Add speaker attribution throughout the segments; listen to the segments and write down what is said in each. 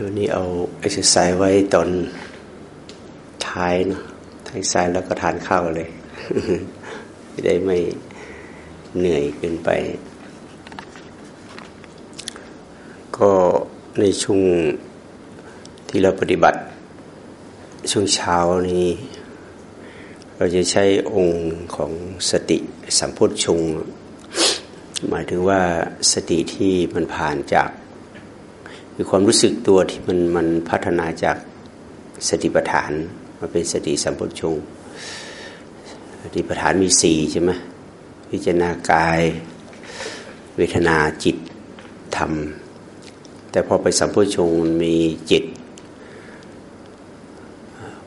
Speaker 1: วันนี้เอาเอ็กซ์ไซส์ไว้ตอนท้ายเนาะท้ายสายแล้วก็ทานข้าวเลยจะได้ไม่เหนื่อยเกินไป ก็ในช่วงที่เราปฏิบัติ ช่วงเช้านี้ เราจะใช้องค์ของสติสัมโพชฌงค์ หมายถึงว่าสติที่มันผ่านจาก คือความรู้สึกตัวที่มันมันพัฒนาจากสติปัฏฐานมาเป็นสติสัมปชงสติปัฏฐานมีสี่ใช่ไหมพิจารณากาย เวทนาจิตธรรม แต่พอไปสัมพุชงมันมีจิต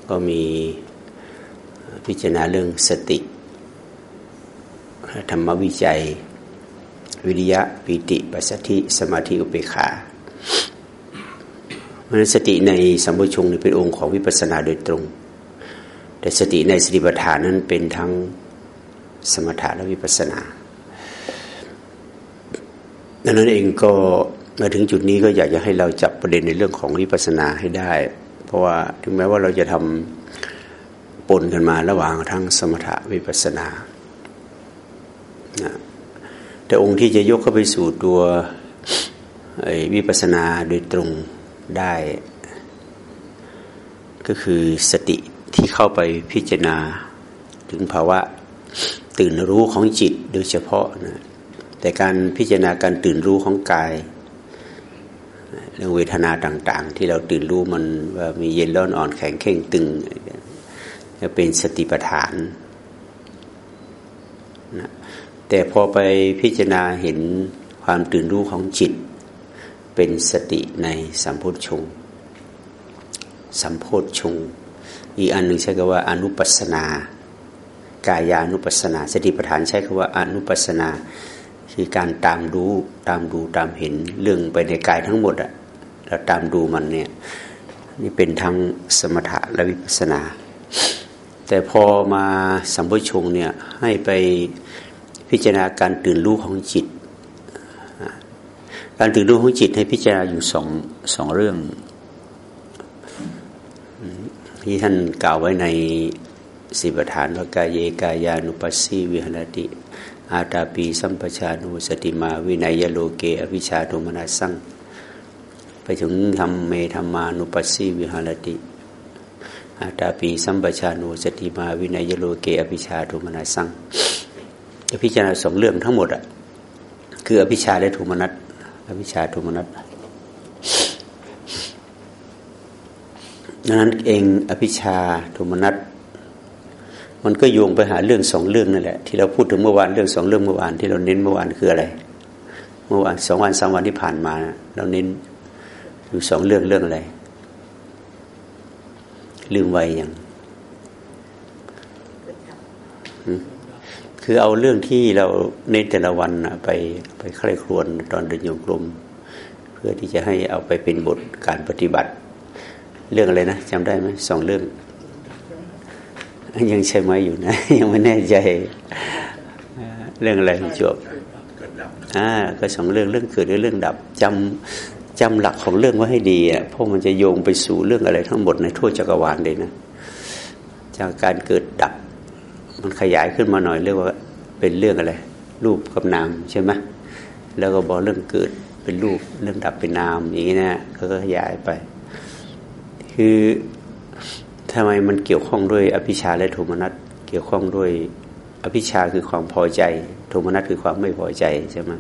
Speaker 1: ก็มีพิจารณาเรื่องสติ ธรรมวิจัย วิริยะปิติปัสสธิ สมาธิอุเบกขา เพราะนั้นสติในสัมปชงนี่เป็นองค์ของวิปัสสนาโดยตรง แต่สติในสติปัฏฐานนั้นเป็นทั้งสมถะและวิปัสสนาดังนั้นเองก็มาถึงจุดนี้ก็อยากจะให้เราจับประเด็นในเรื่องของวิปัสสนาให้ได้ เพราะว่าถึงแม้ว่าเราจะทำปนกันมาระหว่างทั้งสมถะวิปัสสนาแต่องค์ที่จะยกเข้าไปสู่ตัววิปัสสนาโดยตรง ได้ก็คือสติที่เข้าไปพิจารณา ถึงภาวะตื่นรู้ของจิตโดยเฉพาะนะแต่การพิจารณาการตื่นรู้ของกายเรื่องเวทนาต่าง ๆ ที่เราตื่นรู้มันว่ามีเย็นร้อนอ่อนแข็งเข่งตึงจะเป็นสติปัฏฐานนะแต่พอไปพิจารณาเห็นความตื่นรู้ของจิต เป็นสติในสัมโพชงสัมโพชงอีกอันหนึ่งใช้คำว่าอนุปัสนา กายานุปัสนา สติปัฏฐานใช้คำว่าอนุปัสนา คือการตามรู้ตามดูตามเห็นเรื่องไปในกายทั้งหมดอะเราตามดูมันเนี่ยนี่เป็นทั้งสมถะและวิปัสนา แต่พอมาสัมโพชงเนี่ยให้ไปพิจารณาการตื่นรู้ของจิต การตื่นรู้ของจิตให้พิจารณาอยู่สองสองเรื่อง ที่ท่านกล่าวไว้ในสิบฐานว่ากายเยกายานุปัสสีวิหรติอาตาปีสัมปชานุสติมาวินัยโลเก อวิชาโทมนาสังไปถึงธรรมเมธรรมานุปัสสีวิหรติอาตาปีสัมปชานุสติมาวินัยโลเก อวิชาโทมนาสังจะพิจารณาสองเรื่องทั้งหมดอะคืออภิชาและโทมนัส อวิชชาโทมนัสดังนั้นเองอภิชาโทมนัสมันก็โยงไปหาเรื่องสองเรื่องนั่นแหละที่เราพูดถึงเมื่อวานเรื่องสองเรื่องเมื่อวานที่เราเน้นเมื่อวานคืออะไร เมื่อวานสองวันสามวันที่ผ่านมาเราเน้นอยู่สองเรื่องเรื่องอะไรลืมไวยัง คือเอาเรื่องที่เราในแต่ละวันไปไปใคร่ครวญตอนเดินโยกลมเพื่อที่จะให้เอาไปเป็นบทการปฏิบัติ เรื่องอะไรนะจำได้ไหมสองเรื่อง ยังใช่ไหมอยู่นะ ยังไม่แน่ใจเรื่องอะไรจบอ่าก็สองเรื่องเรื่องเกิดและเรื่องดับจำจำหลักของเรื่องไว้ให้ดีอะเพราะมันจะโยงไปสู่เรื่องอะไรทั้งหมดในทั่วจักรวาลเลยนะจากการเกิดดับ มันขยายขึ้นมาหน่อยเรียกว่าเป็นเรื่องอะไร รูปกับนามใช่ไหมแล้วก็บอกเรื่องเกิดเป็นรูปเรื่องดับเป็นนามอย่างนี้นะก็ขยายไป คือทำไมมันเกี่ยวข้องด้วยอภิชาและโทมนัสเกี่ยวข้องด้วยอภิชาคือความพอใจ โทมนัสคือความไม่พอใจใช่ไหม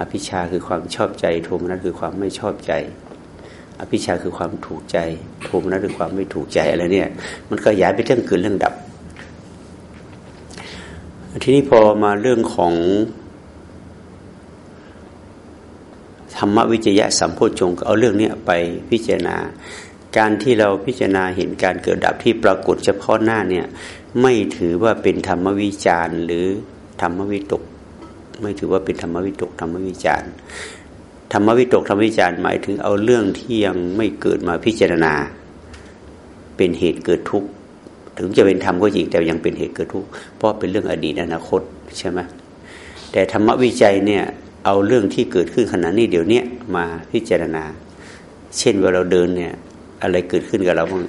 Speaker 1: อภิชาคือความชอบใจ โทมนัสคือความไม่ชอบใจ อภิชาคือความถูกใจ โทมนัสคือความไม่ถูกใจอะไรเนี่ย มันขยายไปเรื่องเกิดเรื่องดับ ทีนี้พอมาเรื่องของธรรมวิจยะสัมโพชงเอาเรื่องนี้ไปพิจารณา การที่เราพิจารณาเห็นการเกิดดับที่ปรากฏเฉพาะหน้าเนี่ยไม่ถือว่าเป็นธรรมวิจารหรือธรรมวิตก ไม่ถือว่าเป็นธรรมวิตกธรรมวิจารธรรมวิตกธรรมวิจารหมายถึงเอาเรื่องที่ยังไม่เกิดมาพิจารณา เป็นเหตุเกิดทุกข์ ถึงจะเป็นธรรมก็จริงแต่ยังเป็นเหตุเกิดทุกข์เพราะเป็นเรื่องอดีตอนาคตใช่ไหมแต่ธรรมวิจัยเนี่ยเอาเรื่องที่เกิดขึ้นขณะนี้เดี๋ยวนี้มาพิจารณา เช่นเวลาเราเดินเนี่ยอะไรเกิดขึ้นกับเราบ้าง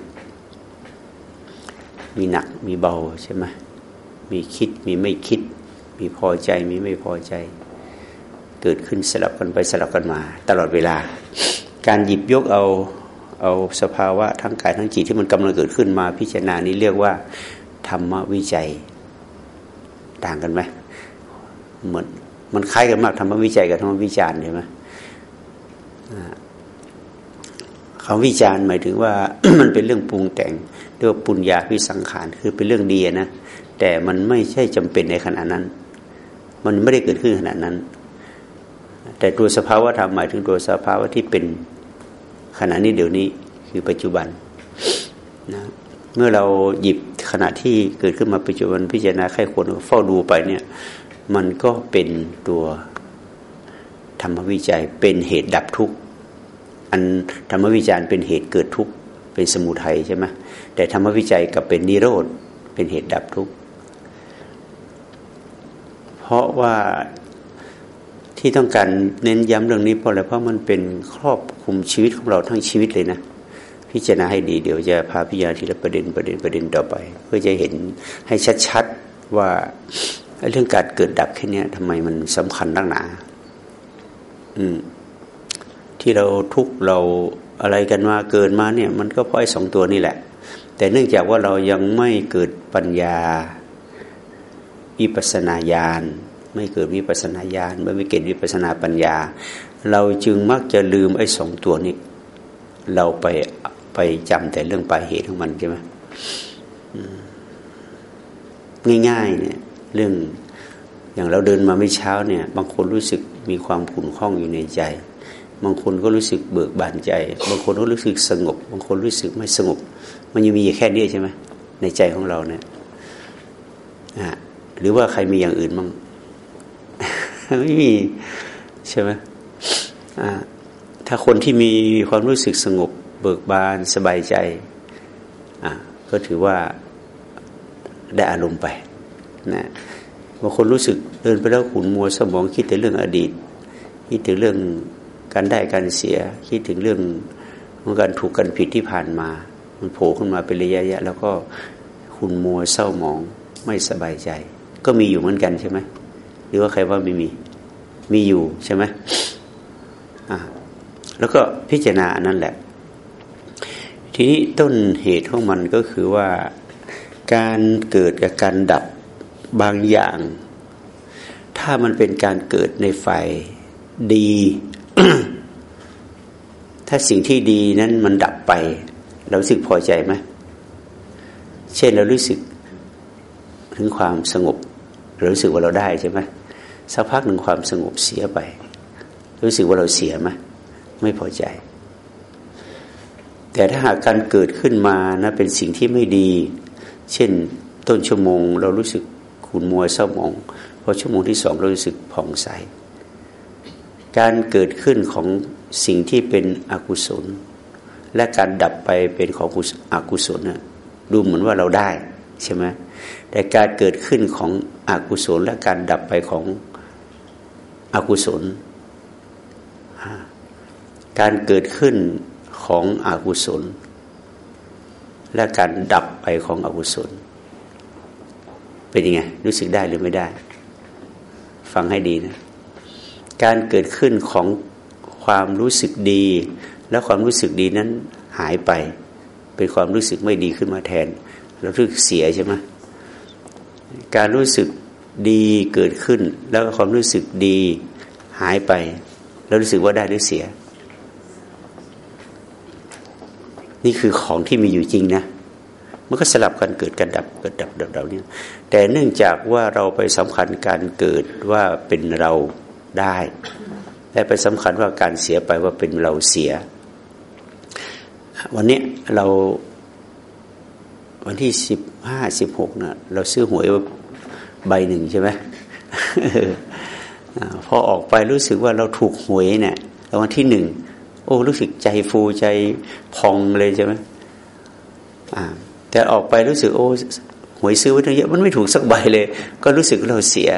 Speaker 1: มีหนักมีเบาใช่ไหมมีคิดมีไม่คิด มีพอใจมีไม่พอใจ เกิดขึ้นสลับกันไปสลับกันมา ตลอดเวลา การหยิบยกเอา เอาสภาวะทั้งกายทั้งจิตที่มันกำลังเกิดขึ้นมาพิจารณานี้เรียกว่า ธรรมวิจัย ต่างกันไหมเหมือนมันคล้ายกันมากธรรมวิจัยกับธรรมวิจารณ์ใช่ไหมคำวิจารณ์หมายถึงว่า มันเป็นเรื่องปรุงแต่งเรียกว่าปุญญาวิสังขารคือเป็นเรื่องดีนะแต่มันไม่ใช่จำเป็นในขณะนั้น มันไม่ได้เกิดขึ้นขณะนั้น แต่ตัวสภาวะธรรมหมายถึงตัวสภาวะที่เป็น ขณะนี้เดี๋ยวนี้คือปัจจุบันนะเมื่อเราหยิบขณะที่เกิดขึ้นมาปัจจุบันพิจารณาใครควรเฝ้าดูไปเนี่ย มันก็เป็นตัวธรรมวิจัยเป็นเหตุดับทุกข์อันธรรมวิจารณ์เป็นเหตุเกิดทุกข์เป็นสมุทัยใช่ไหมแต่ธรรมวิจัยกับเป็นนิโรธเป็นเหตุดับทุกข์เพราะว่า ที่ต้องการเน้นย้ำเรื่องนี้เพราะอะไรเพราะมันเป็นครอบคุมชีวิตของเราทั้งชีวิตเลยนะ พิจารณาให้ดีเดี๋ยวจะพาพิจารณาทีละประเด็นประเด็นประเด็นต่อไป เพื่อจะเห็นให้ชัดๆว่าเรื่องการเกิดดับแค่นี้ทำไมมันสำคัญตั้งหนา อืม ที่เราทุกเราอะไรกันมาเกินมาเนี่ย มันก็เพราะไอ้สองตัวนี่แหละ แต่เนื่องจากว่าเรายังไม่เกิดปัญญาวิปัสนาญาณ ไม่เกิดวิปัสนาญาณไม่เกิดวิปัสนาปัญญา เราจึงมักจะลืมไอ้สองตัวนี้ เราไปไปจำแต่เรื่องปลายเหตุของมันใช่ไหมง่ายๆเนี่ย เรื่องอย่างเราเดินมาไม่เช้าเนี่ย บางคนรู้สึกมีความขุ่นข้องอยู่ในใจ บางคนก็รู้สึกเบิกบานใจ บางคนก็รู้สึกสงบ บางคนรู้สึกไม่สงบ มันยังมีแค่นี้ใช่ไหมในใจของเราเนี่ยหรือว่าใครมีอย่างอื่นบ้าง ไม่มีใช่ไหมถ้าคนที่มีความรู้สึกสงบ เบิกบานสบายใจก็ถือว่าได้อารมณ์ไปนะบางคนรู้สึกเดินไปแล้วขุนมัวสมองคิดแต่เรื่องอดีต คิดถึงเรื่องการได้การเสีย คิดถึงเรื่องของการถูกกันผิดที่ผ่านมา มันโผล่ขึ้นมาเป็นระยะๆแล้วก็ขุนมัวเศร้าหมองไม่สบายใจ ก็มีอยู่เหมือนกันใช่ไหม หรือว่าใครว่าไม่มี มีอยู่ใช่ไหมอ่าแล้วก็พิจารณาอันนั้นแหละ ทีนี้ต้นเหตุของมันก็คือว่าการเกิดกับการดับบางอย่าง ถ้ามันเป็นการเกิดในฝ่ายดี ถ้าสิ่งที่ดีนั้นมันดับไป เรารู้สึกพอใจไหมเช่นเรารู้สึกถึงความสงบ เรารู้สึกว่าเราได้ใช่ไหม สักพักหนึ่งความสงบเสียไป รู้สึกว่าเราเสียไหมไม่พอใจ แต่ถ้าหากการเกิดขึ้นมานะเป็นสิ่งที่ไม่ดี เช่นต้นชั่วโมง เรารู้สึกขุนมัวเศร้าหมองพอชั่วโมงที่สองเรารู้สึกผ่องใส การเกิดขึ้นของสิ่งที่เป็นอกุศล และการดับไปเป็นของอกุศลนะดูเหมือนว่าเราได้ใช่ไหมแต่การเกิดขึ้นของอกุศลและการดับไปของ อกุศล การเกิดขึ้นของอกุศล และการดับไปของอกุศล เป็นยังไง รู้สึกได้หรือไม่ได้ ฟังให้ดีนะ การเกิดขึ้นของความรู้สึกดี และความรู้สึกดีนั้นหายไป เป็นความรู้สึกไม่ดีขึ้นมาแทนเรารู้สึกเสียใช่ไหมการรู้สึก ดีเกิดขึ้น แล้วความรู้สึกดีหายไป แล้วรู้สึกว่าได้หรือเสีย นี่คือของที่มีอยู่จริงนะมันก็สลับกันเกิดกันดับเกิดดับดับดับเนี่ยแต่เนื่องจากว่าเราไปสำคัญการเกิดว่าเป็นเราได้และไปสำคัญว่าการเสียไปว่าเป็นเราเสีย วันนี้เราวันที่สิบห้าสิบหกนะเราซื้อหวย ใบหนึ่งใช่ไหมพอออกไปรู้สึกว่าเราถูกหวยเนี่ยรางวัลที่หนึ่งโอ้รู้สึกใจฟูใจพองเลยใช่ไหมแต่ออกไปรู้สึกโอ้หวยซื้อไว้ตั้งเยอะมันไม่ถูกสักใบเลย ก็รู้สึกเราเสีย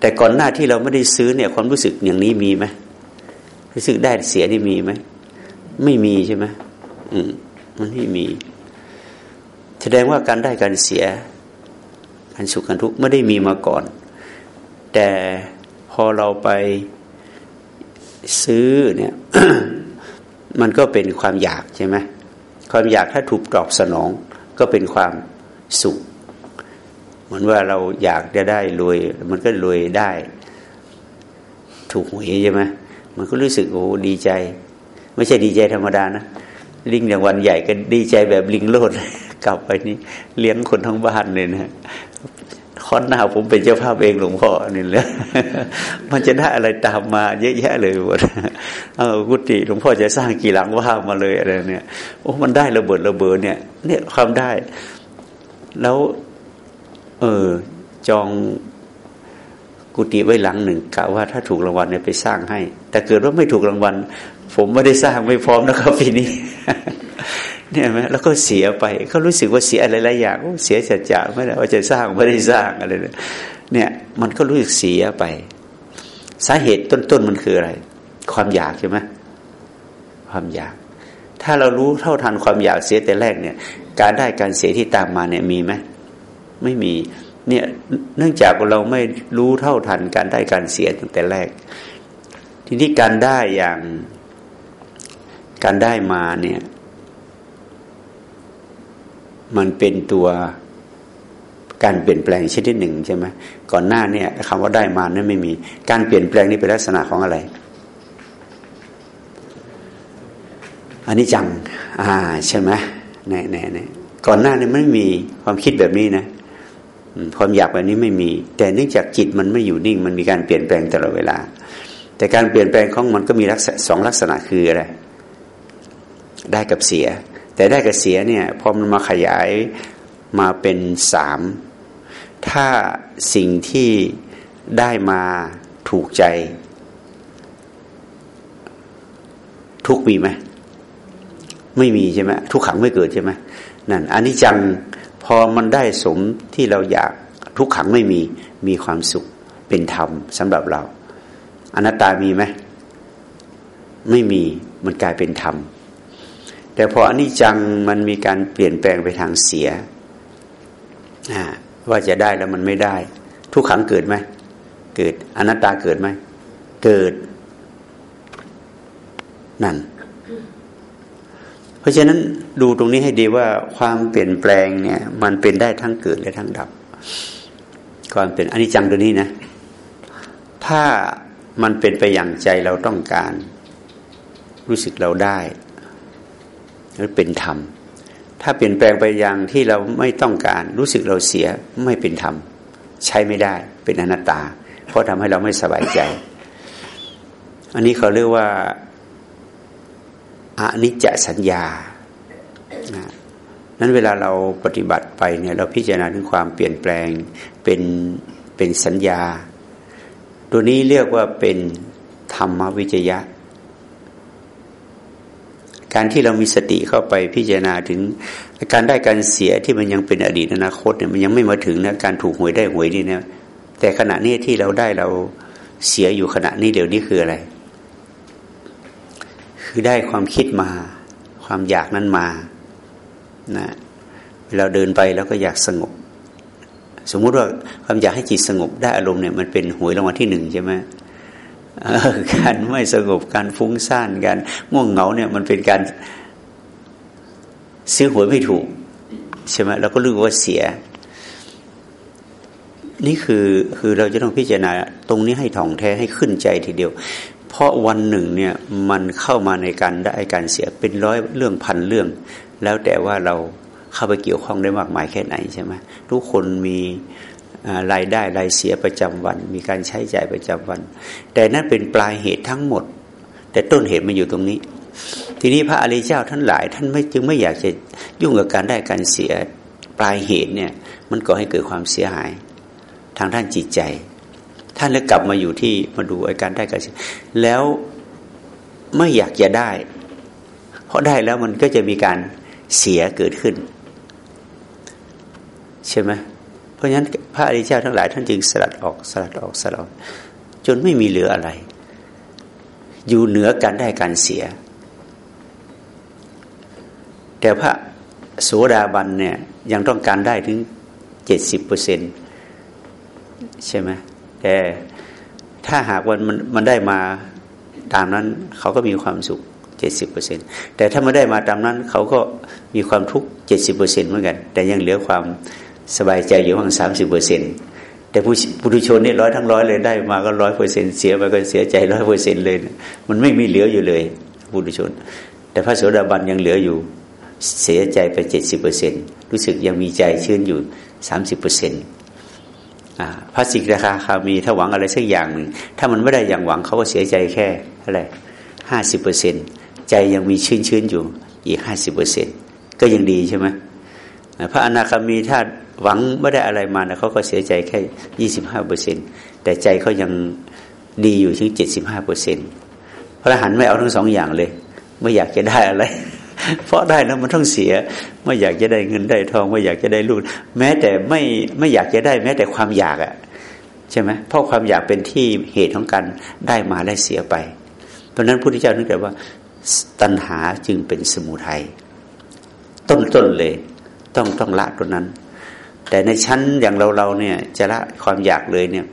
Speaker 1: แต่ก่อนหน้าที่เราไม่ได้ซื้อเนี่ย ความรู้สึกอย่างนี้มีไหมรู้สึกได้เสียนี่มีไหมไม่มีใช่ไหมอืมมันไม่มี แสดงว่าการได้การเสียการสุขการทุกข์ไม่ได้มีมาก่อน แต่พอเราไปซื้อเนี่ยมันก็เป็นความอยากใช่ไหมความอยากถ้าถูกตอบสนองก็เป็นความสุข เหมือนว่าเราอยากจะได้รวย มันก็รวยได้ ถูกหวยใช่ไหมมันก็รู้สึกโอ้ดีใจ ไม่ใช่ดีใจธรรมดานะลิงอย่างวันใหญ่ก็ดีใจแบบลิงโลด กลับไปนี่เลี้ยงคนทั้งบ้านเลยนะคอนหน้าผมเป็นเจ้าภาพเองหลวงพ่อนี่แหละมันจะได้อะไรตามมา เยอะแยะเลยหมดเออกุฏิหลวงพ่อจะสร้างกี่หลังว่ามาเลยอะไรเนี่ยโอ้มันได้ระเบิดระเบิดเนี่ย เนี่ยความได้ แล้ว เออจองกุฏิไว้หลังหนึ่งกะว่าถ้าถูกรางวัลเนี่ยไปสร้างให้ แต่เกิดว่าไม่ถูกรางวัล ผมไม่ได้สร้างไม่พร้อมนะครับปีนี้ เนี่ยไหมแล้วก็เสียไปเขารู้สึกว่าเสียอะไรหลายอย่างเสียจัดจ่าไม่ได้ว่าจะสร้างไม่ได้สร้างอะไรเนี่ยมันก็รู้สึกเสียไป สาเหตุต้นๆมันคืออะไร ความอยากใช่ไหมความอยาก ถ้าเรารู้เท่าทันความอยากเสียแต่แรกเนี่ย การได้การเสียที่ตามมาเนี่ยมีไหมไม่มีเนี่ยเนื่องจากเราไม่รู้เท่าทันการได้การเสียตั้งแต่แรก ทีนี้การได้อย่างการได้มาเนี่ย มันเป็นตัวการเปลี่ยนแปลงชนิดหนึ่งใช่ไหมก่อนหน้าเนี่ยคำว่าได้มานั้นไม่มี การเปลี่ยนแปลงนี่เป็นลักษณะของอะไรอันนี้จัง อ่าใช่ไหมแน่แน่แน่ก่อนหน้านี้ไม่มีความคิดแบบนี้นะความอยากแบบนี้ไม่มี แต่เนื่องจากจิตมันไม่อยู่นิ่ง มันมีการเปลี่ยนแปลงตลอดเวลา แต่การเปลี่ยนแปลงของมันก็มีลักษณะสองลักษณะคืออะไรได้กับเสีย แต่ได้กับเสียเนี่ยพอมันมาขยายมาเป็นสามถ้าสิ่งที่ได้มาถูกใจ ทุกมีไหมไม่มีใช่ไหมทุกขังไม่เกิดใช่ไหมนั่นอันนี้จังพอมันได้สมที่เราอยากทุกขังไม่มีมีความสุขเป็นธรรมสำหรับเรา อนัตตามีไหมไม่มีมันกลายเป็นธรรม แต่พออนิจจังมันมีการเปลี่ยนแปลงไปทางเสีย ว่าจะได้แล้วมันไม่ได้ ทุกขังเกิดไหม เกิดอนัตตาเกิดไหม เกิด นั่น เพราะฉะนั้นดูตรงนี้ให้ดีว่าความเปลี่ยนแปลงเนี่ย มันเป็นได้ทั้งเกิดและทั้งดับ ความเป็นอนิจจังตัวนี้นะ ถ้ามันเป็นไปอย่างใจเราต้องการ รู้สึกเราได้ หรือเป็นธรรม ถ้าเปลี่ยนแปลงไปอย่างที่เราไม่ต้องการรู้สึกเราเสียไม่เป็นธรรม ใช้ไม่ได้เป็นอนัตตา เพราะทำให้เราไม่สบายใจ อันนี้เขาเรียกว่าอานิจจสัญญานั้นเวลาเราปฏิบัติไปเนี่ยเราพิจารณาถึงความเปลี่ยนแปลงเป็นเป็นสัญญา ตัวนี้เรียกว่าเป็นธรรมวิจยะ การที่เรามีสติเข้าไปพิจารณาถึงการได้การเสียที่มันยังเป็นอดีตอนาคตเนี่ยมันยังไม่มาถึงนะการถูกหวยได้หวยนี่นะแต่ขณะนี้ที่เราได้เราเสียอยู่ขณะนี้เดี๋ยวนี้คืออะไร คือได้ความคิดมา ความอยากนั้นมานะเราเดินไปแล้วก็อยากสงบ สมมุติว่าความอยากให้จิตสงบได้อารมณ์เนี่ยมันเป็นหวยรางวัลที่หนึ่งใช่ไหม การไม่สงบการฟุ้งซ่านการง่วงเหงาเนี่ยมันเป็นการซื้อหวยไม่ถูกใช่ไหมเราก็รู้ว่าเสีย นี่คือคือเราจะต้องพิจารณาตรงนี้ให้ถ่องแท้ให้ขึ้นใจทีเดียว เพราะวันหนึ่งเนี่ยมันเข้ามาในการได้การเสียเป็นร้อยเรื่องพันเรื่อง แล้วแต่ว่าเราเข้าไปเกี่ยวข้องได้มากมายแค่ไหนใช่ไหมทุกคนมี รายได้รายเสียประจำวัน มีการใช้จ่ายประจำวัน แต่นั่นเป็นปลายเหตุทั้งหมด แต่ต้นเหตุมันอยู่ตรงนี้ ทีนี้พระอริยเจ้าท่านหลาย ท่านไม่จึงไม่อยากจะยุ่งกับการได้การเสียปลายเหตุเนี่ย มันก่อให้เกิดความเสียหาย ทางด้านจิตใจ ท่านเลยกลับมาอยู่ที่มาดูไอ้การได้การเสียแล้วไม่อยากจะได้ เพราะได้แล้วมันก็จะมีการเสียเกิดขึ้น ใช่ไหม เพราะฉะนั้นพระอริยเจ้าทั้งหลายท่านจึงสลัดออกสลัดออกสลัดออกจนไม่มีเหลืออะไร อยู่เหนือการได้การเสีย แต่พระโสดาบันเนี่ยยังต้องการได้ถึงเจ็ดสิบเปอร์เซ็นใช่ไหมแต่ถ้าหากวันมันมันได้มาตามนั้นเขาก็มีความสุขเจ็ดสิบเปอร์เซ็นแต่ถ้าไม่ได้มาตามนั้น เขาก็มีความทุกข์เจ็ดสิบเปอร์เซ็นเหมือนกัน แต่ยังเหลือความ สบายใจอยู่ประมาณสามสิบเปอร์เซ็นแต่ผู้ผู้ทุชนนี่ร้อยทั้งร้อยเลยได้มาก็ร้อยเปอร์เซ็นเสียไปก็เสียใจร้อยเปอร์เซ็นเลย มันไม่มีเหลืออยู่เลยผู้ทุชน แต่พระโสดาบันยังเหลืออยู่เสียใจไปเจ็ดสิบเปอร์เซ็นรู้สึกยังมีใจชื่นอยู่สามสิบเปอร์เซ็นต์พระสิกราคาคามีถ้าหวังอะไรสักอย่างหนึ่งถ้ามันไม่ได้อย่างหวังเขาก็เสียใจแค่อะไรห้าสิบเปอร์เซ็นใจยังมีชื้นชื้นอยู่อีกห้าสิบเปอร์เซ็นก็ยังดีใช่ไหมพระอนาคามีถ้า หวังไม่ได้อะไรมานะเขาก็เสียใจแค่ยี่สิบห้าเปอร์เซ็นแต่ใจเขายังดีอยู่ถึงเจ็ดสิบห้าเปอร์เซ็นพระอรหันต์ไม่เอาทั้งสองอย่างเลย ไม่อยากจะได้อะไร เพราะได้แล้วมันต้องเสีย ไม่อยากจะได้เงินได้ทอง ไม่อยากจะได้ลูกแม้แต่ไม่ไม่อยากจะได้ แม้แต่ความอยากอะใช่ไหมเพราะความอยากเป็นที่เหตุของการได้มาและเสียไป เพราะนั้นพระพุทธเจ้านึกแต่ว่าตัณหาจึงเป็นสมุทัยต้นๆเลย ต้องต้องละตัวนั้น แต่ในชั้นอย่างเราเราเนี่ย จะละความอยากเลยเนี่ย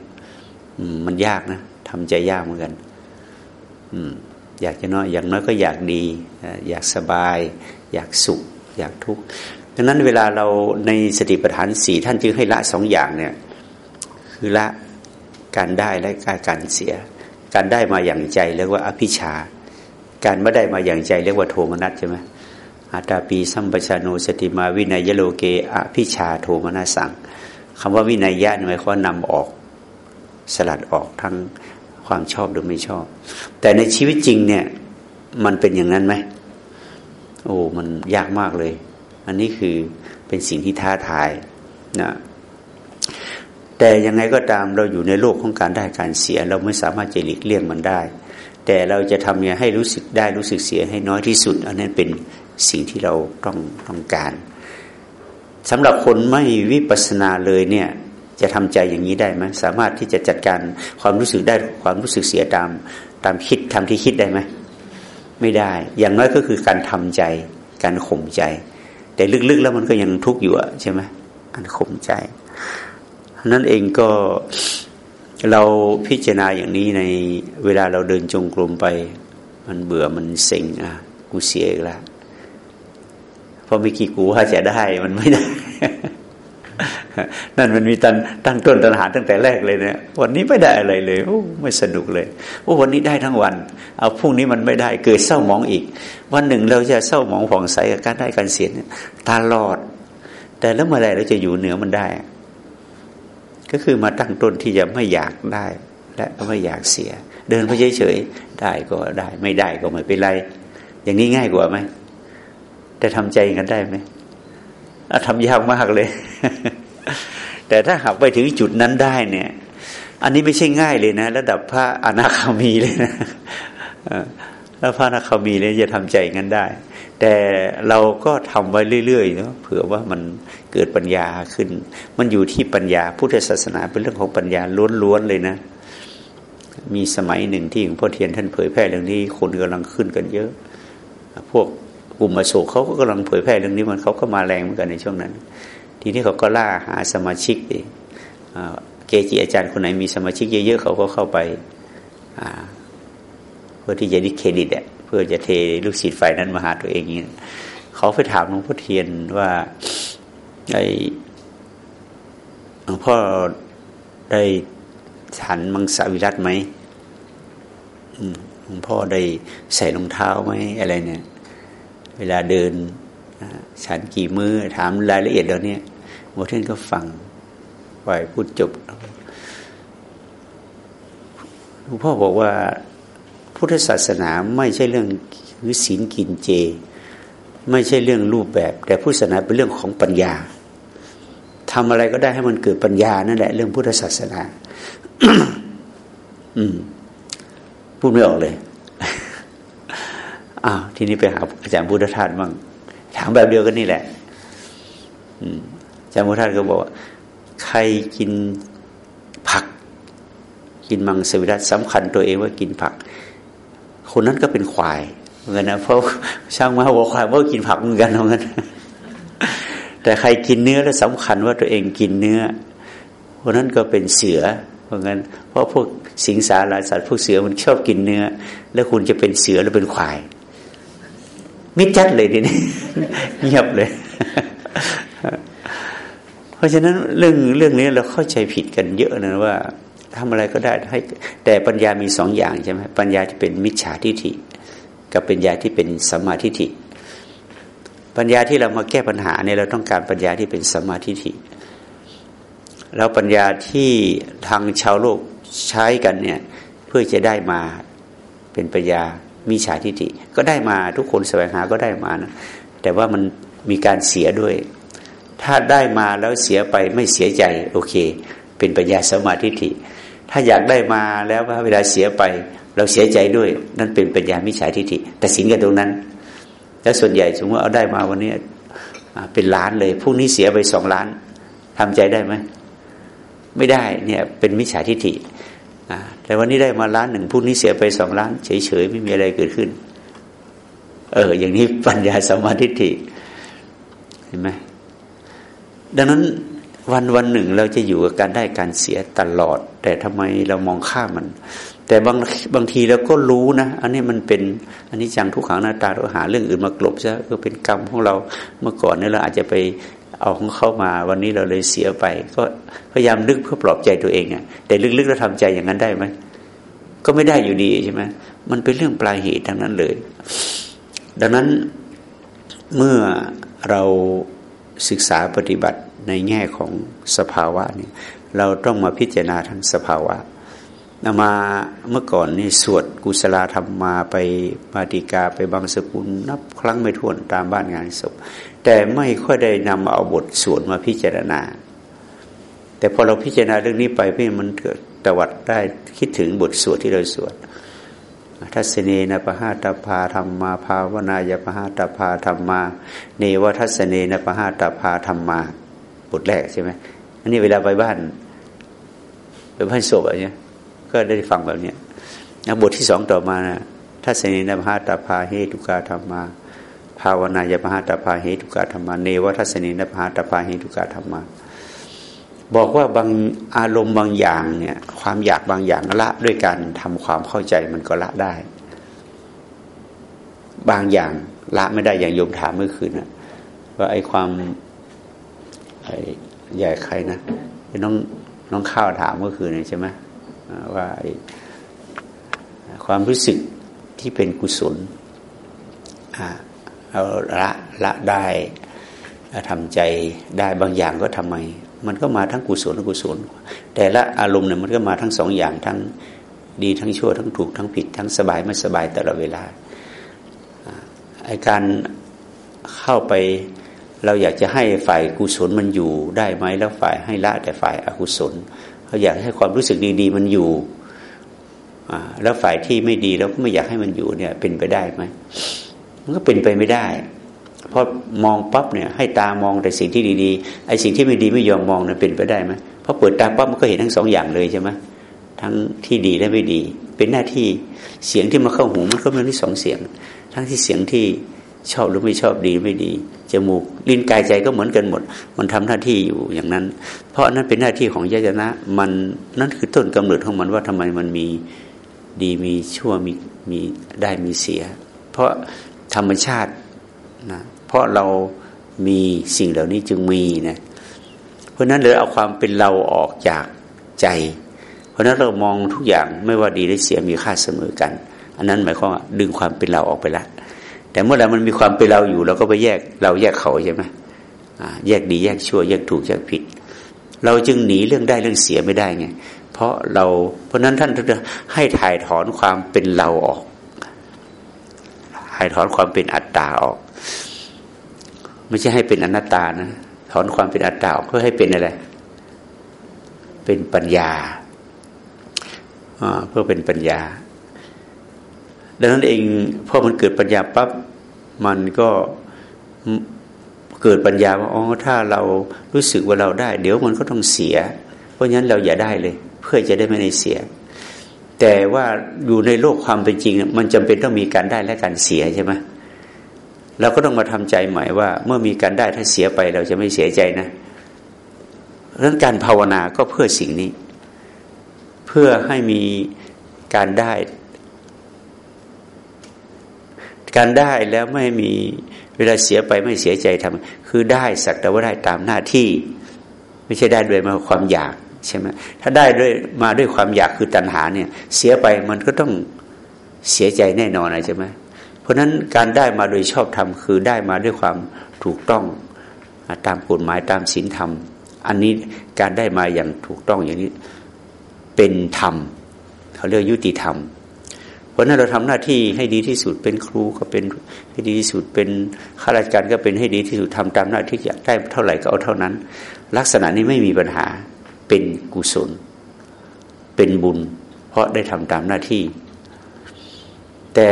Speaker 1: มันยากนะทำใจยากเหมือนกันอยากจะน้อยอย่างน้อยก็อยากดี อยากสบาย อยากสุข อยากทุกข์ดังนั้นเวลาเราในสติปัฏฐานสี่ท่านจึงให้ละสองอย่างเนี่ย คือละการได้และการการเสีย การได้มาอย่างใจเรียกว่าอภิชา การไม่ได้มาอย่างใจเรียกว่าโทมนัสใช่ไหม อาตาปีสัมปชานุสติมาวินัยโลเกอภิชาโทมนัสสังคำว่าวินัยยะหมายความนำออกสลัดออกทั้งความชอบหรือไม่ชอบ แต่ในชีวิตจริงเนี่ย มันเป็นอย่างนั้นไหมโอ้มันยากมากเลย อันนี้คือเป็นสิ่งที่ท้าทายนะแต่ยังไงก็ตามเราอยู่ในโลกของการได้การเสีย เราไม่สามารถจะหลีกเลี่ยงมันได้ แต่เราจะทำยังไงให้รู้สึกได้รู้สึกเสียให้น้อยที่สุด อันนั้นเป็น สิ่งที่เราต้องต้องการสำหรับคนไม่วิปัสนาเลยเนี่ยจะทำใจอย่างนี้ได้ไหมสามารถที่จะจัดการความรู้สึกได้ความรู้สึกเสียตามตามคิดทำที่คิดได้ไหมไม่ได้ อย่างน้อยก็คือการทำใจ การข่มใจ แต่ลึกๆแล้วมันก็ยังทุกข์อยู่ใช่ไหมอันข่มใจนั่นเองก็เราพิจารณาอย่างนี้ในเวลาเราเดินจงกรมไป มันเบื่อมันเซ็งอะกูเสียอีกแล้ว ราะไม่กี่กูว่าจะได้มันไม่ได้ นั่นมันมีตันตั้งต้นตัณหาตั้งแต่แรกเลยเนี่ยวันนี้ไม่ได้อะไรเลยโอ้ไม่สนุกเลยโอ้วันนี้ได้ทั้งวัน เอาพรุ่งนี้มันไม่ได้เกิดเศร้าหมองอีก วันหนึ่งเราจะเศร้าหมองผ่องใสกับการได้การเสียเนี่ยตลอด แต่แล้วเมื่อไรเราจะอยู่เหนือมันได้ ก็คือมาตั้งต้นที่จะไม่อยากได้ และไม่อยากเสีย เดินไปเฉยๆได้ก็ได้ ไม่ได้ก็ไม่เป็นไร อย่างนี้ง่ายกว่าไหม แต่ทำใจกันได้ไหมทำยากมากเลย แต่ถ้าหากไปถึงจุดนั้นได้เนี่ย อันนี้ไม่ใช่ง่ายเลยนะ ระดับพระอนาคามีเลยนะแล้วพระอนาคามีเลยจะทำใจงั้นได้ แต่เราก็ทำไว้เรื่อยๆเนาะเผื่อว่ามันเกิดปัญญาขึ้น มันอยู่ที่ปัญญาพุทธศาสนาเป็นเรื่องของปัญญาล้วนๆเลยนะมีสมัยหนึ่งที่หลวงพ่อเทียนท่านเผยแพร่เรื่องนี้คนกำลังขึ้นกันเยอะ พวก กลุ่มมาโศกเขาก็กำลังเผยแพร่เรื่องนี้มันเขาก็มาแรงเหมือนกันในช่วงนั้น ทีนี้เขาก็ล่าหาสมาชิกดิเกจิอาจารย์คนไหนมีสมาชิกเยอะๆเขาก็เข้าไปเพื่อที่จะดิเครดิตเเพื่อจะเทลูกศิษย์ฝ่ายนั้นมาหาตัวเองนี้เขาไปถามหลวงพ่อเทียนว่าไอหลวงพ่อได้ฉันมังสวิรัตไหมหลวงพ่อได้ใส่รองเท้าไหมอะไรเนี่ย เวลาเดินฉันกี่มือถามรายละเอียดเดี๋ยวนี้โมเทนก็ฟังไปพูดจบหลวงพ่อบอกว่าพุทธศาสนาไม่ใช่เรื่องคือศีลกินเจ ไม่ใช่เรื่องรูปแบบ แต่พุทธศาสนาเป็นเรื่องของปัญญาทำอะไรก็ได้ให้มันเกิดปัญญานั่นแหละเรื่องพุทธศาสนา อืมพูดไม่ออกเลย อ้าวทีนี้ไปหาอาจารย์พุทธทาสบ้างถามแบบเดียวกันนี่แหละอาจารย์พุทธทาสก็บอกใครกินผัก กินมังสวิรัตสำคัญตัวเองว่ากินผัก คนนั้นก็เป็นควายเหมือนกันนะเพราะช่างมาหัวควายเพราะกินผักเหมือนกันเหมือนกันแต่ใครกินเนื้อแล้วสำคัญว่าตัวเองกินเนื้อคนนั้นก็เป็นเสือเพราะงั้นเพราะพวกสิงสาราสัตว์พวกเสือมันชอบกินเนื้อ แล้วคุณจะเป็นเสือหรือเป็นควาย มิดจัดเลยทีนี้เงียบเลย เพราะฉะนั้นเรื่องเรื่องนี้เราเข้าใจผิดกันเยอะนะว่าทำอะไรก็ได้ให้แต่ปัญญามีสองอย่างใช่ไหมปัญญาที่เป็นมิจฉาทิฏฐิ กับปัญญาที่เป็นสัมมาทิฏฐิ ปัญญาที่เรามาแก้ปัญหาเนี่ยเราต้องการปัญญาที่เป็นสัมมาทิฏฐิ แล้วปัญญาที่ทางชาวโลกใช้กันเนี่ย เพื่อจะได้มาเป็นปัญญา มีฉาทิฏฐิก็ได้มาทุกคนแสวงหาก็ได้มานะแต่ว่ามันมีการเสียด้วย ถ้าได้มาแล้วเสียไปไม่เสียใจโอเค เป็นปัญญาสมาธิิถ้าอยากได้มาแล้วเวลาเสียไป เราเสียใจด้วย นั่นเป็นปัญญามิจฉาทิฏฐิแต่สินกันตรงนั้น แล้วส่วนใหญ่สมมติเอาได้มาวันนี้เป็นล้านเลยพรุ่งนี้เสียไปสองล้านทำใจได้ไหมไม่ได้เนี่ยเป็นมิจฉาทิฏฐิ แต่วันนี้ได้มาล้านหนึ่งพรุ่งนี้เสียไปสองล้าน เฉยๆไม่มีอะไรเกิดขึ้น เออ อย่างนี้ปัญญาสมาธิิเห็นไหมดังนั้นวันวันหนึ่งเราจะอยู่กับการได้การเสียตลอด แต่ทำไมเรามองข้ามมัน แต่บางบางทีเราก็รู้นะ อันนี้มันเป็นอันนี้จังทุกขังหน้าตาเราหาเรื่องอื่นมากลบซะเออเป็นกรรมของเราเมื่อก่อนเนี่ยเราอาจจะไป เอาของเข้ามาวันนี้เราเลยเสียไป ก็พยายามนึกเพื่อปลอบใจตัวเองอะแต่ลึกๆเราทำใจอย่างนั้นได้ไหมก็ไม่ได้อยู่ดีใช่ไหมมันเป็นเรื่องปลายเหตุทั้งนั้นเลย ดังนั้นเมื่อเราศึกษาปฏิบัติในแง่ของสภาวะนี่เราต้องมาพิจารณาทั้งสภาวะนมาเมื่อก่อนนี่สวดกุศลธรรมมาไปมาติกาไปบางสกุลนับครั้งไม่ถ้วนตามบ้านงานศพ แต่ไม่ค่อยได้นำเอาบทสวดมาพิจารณา แต่พอเราพิจารณาเรื่องนี้ไปเพื่อมันเกิดตวัดได้คิดถึงบทสวดที่เราสวดทัศเนนปะหาตพาธรรมมาภาวนายปะหาตพาธรรมมา เนวทัศเนนปะหาตพาธรรมมาบทแรกใช่ไหมอันนี้เวลาไปบ้านไปบ้านศพอะไรเงี้ย ก็ได้ฟังแบบเนี้ยบทที่สองต่อมานะทัศเนนปะหาตพาเฮตุกาธรรมมา ภาวนายปหาตพาเหตุกาธรรมาเนวทัศนีนปหาตพาเหตุกาธรรมาบอกว่าบางอารมณ์บางอย่างเนี่ยความอยากบางอย่างละด้วยการทำความเข้าใจมันก็ละได้ บางอย่างละไม่ได้อย่างโยมถามเมื่อคืนนะว่าไอ้ความไอ้ใหญ่ใครนะน้องน้องข้าวถามเมื่อคืนใช่ไหมว่าไอ้ความรู้สึกที่เป็นกุศล เราละละได้ทำใจได้บางอย่างก็ทำไม มันก็มาทั้งกุศลกุศล แต่ละอารมณ์เนี่ยมันก็มาทั้งสองอย่างทั้งดีทั้งชั่วทั้งถูกทั้งผิด ทั้งสบายไม่สบายแต่ละเวลาไอการเข้าไปเราอยากจะให้ฝ่ายกุศลมันอยู่ได้ไหมแล้วฝ่ายให้ละแต่ฝ่ายอกุศลเขาอยากให้ความรู้สึกดีๆมันอยู่แล้วฝ่ายที่ไม่ดีเราก็ไม่อยากให้มันอยู่เนี่ยเป็นไปได้ไหม มันก็เป็นไปไม่ได้ เพราะมองปั๊บเนี่ย ให้ตามองแต่สิ่งที่ดีๆไอ้สิ่งที่ไม่ดีไม่ยอมมองเนี่ยเป็นไปได้ไหมเพราะเปิดตาปั๊บมันก็เห็นทั้งสองอย่างเลยใช่ไหมทั้งที่ดีและไม่ดี เป็นหน้าที่เสียงที่มาเข้าหูมันก็มีที่สองเสียง ทั้งที่เสียงที่ชอบหรือไม่ชอบดีไม่ดีจมูกลิ้นกายใจก็เหมือนกันหมด มันทำหน้าที่อยู่อย่างนั้น เพราะนั้นเป็นหน้าที่ของยจนะมันนั่นคือต้นกำเนิดของมันว่าทำไมมันมีดีมีชั่วมีมีได้มีเสีย เพราะ ธรรมชาตินะเพราะเรามีสิ่งเหล่านี้จึงมีนะเพราะนั้นเลยเอาความเป็นเราออกจากใจ เพราะนั้นเรามองทุกอย่างไม่ว่าดีหรือเสียมีค่าเสมอกัน อันนั้นหมายความว่าดึงความเป็นเราออกไปละแต่เมื่อไรมันมีความเป็นเราอยู่เราก็ไปแยกเราแยกเขาใช่ไหมแยกดีแยกชั่ว แยกถูกแยกผิด เราจึงหนีเรื่องได้เรื่องเสียไม่ได้ไงเพราะเราเพราะนั้นท่านให้ถ่ายถอนความเป็นเราออก ให้ถอนความเป็นอัตตาออก ไม่ใช่ให้เป็นอนัตตานะถอนความเป็นอัตตาออกเพื่อให้เป็นอะไร เป็นปัญญาเพื่อเป็นปัญญา ดังนั้นเองพอมันเกิดปัญญาปั๊บมันก็เกิดปัญญาว่าอ๋อถ้าเรารู้สึกว่าเราได้ เดี๋ยวมันก็ต้องเสีย เพราะฉะนั้นเราอย่าได้เลย เพื่อจะได้ไม่ได้เสีย แต่ว่าอยู่ในโลกความเป็นจริง มันจำเป็นต้องมีการได้และการเสียใช่ไหมเราก็ต้องมาทำใจใหม่ว่า เมื่อมีการได้ถ้าเสียไปเราจะไม่เสียใจนะเรื่องการภาวนาก็เพื่อสิ่งนี้ เพื่อให้มีการได้ การได้แล้วไม่มีเวลาเสียไปไม่เสียใจทำคือได้สักแต่ว่าได้ตามหน้าที่ ไม่ใช่ได้ด้วยมาความอยาก ใช่ไหมถ้าได้ด้วยมาด้วยความอยากคือตัณหาเนี่ย เสียไปมันก็ต้องเสียใจแน่นอนนะใช่ไหมเพราะฉะนั้นการได้มาโดยชอบธรรมคือได้มาด้วยความถูกต้องตามกฎหมายตามศีลธรรม อันนี้การได้มาอย่างถูกต้องอย่างนี้เป็นธรรมเขาเรียกยุติธรรม เพราะนั้นเราทำหน้าที่ให้ดีที่สุดเป็นครูก็เป็นให้ดีที่สุดเป็นข้าราชการก็เป็นให้ดีที่สุดทำตามหน้าที่อยากได้เท่าไหร่ก็เอาเท่านั้น ลักษณะนี้ไม่มีปัญหา เป็นกุศล เป็นบุญ เพราะได้ทำตามหน้าที่ แต่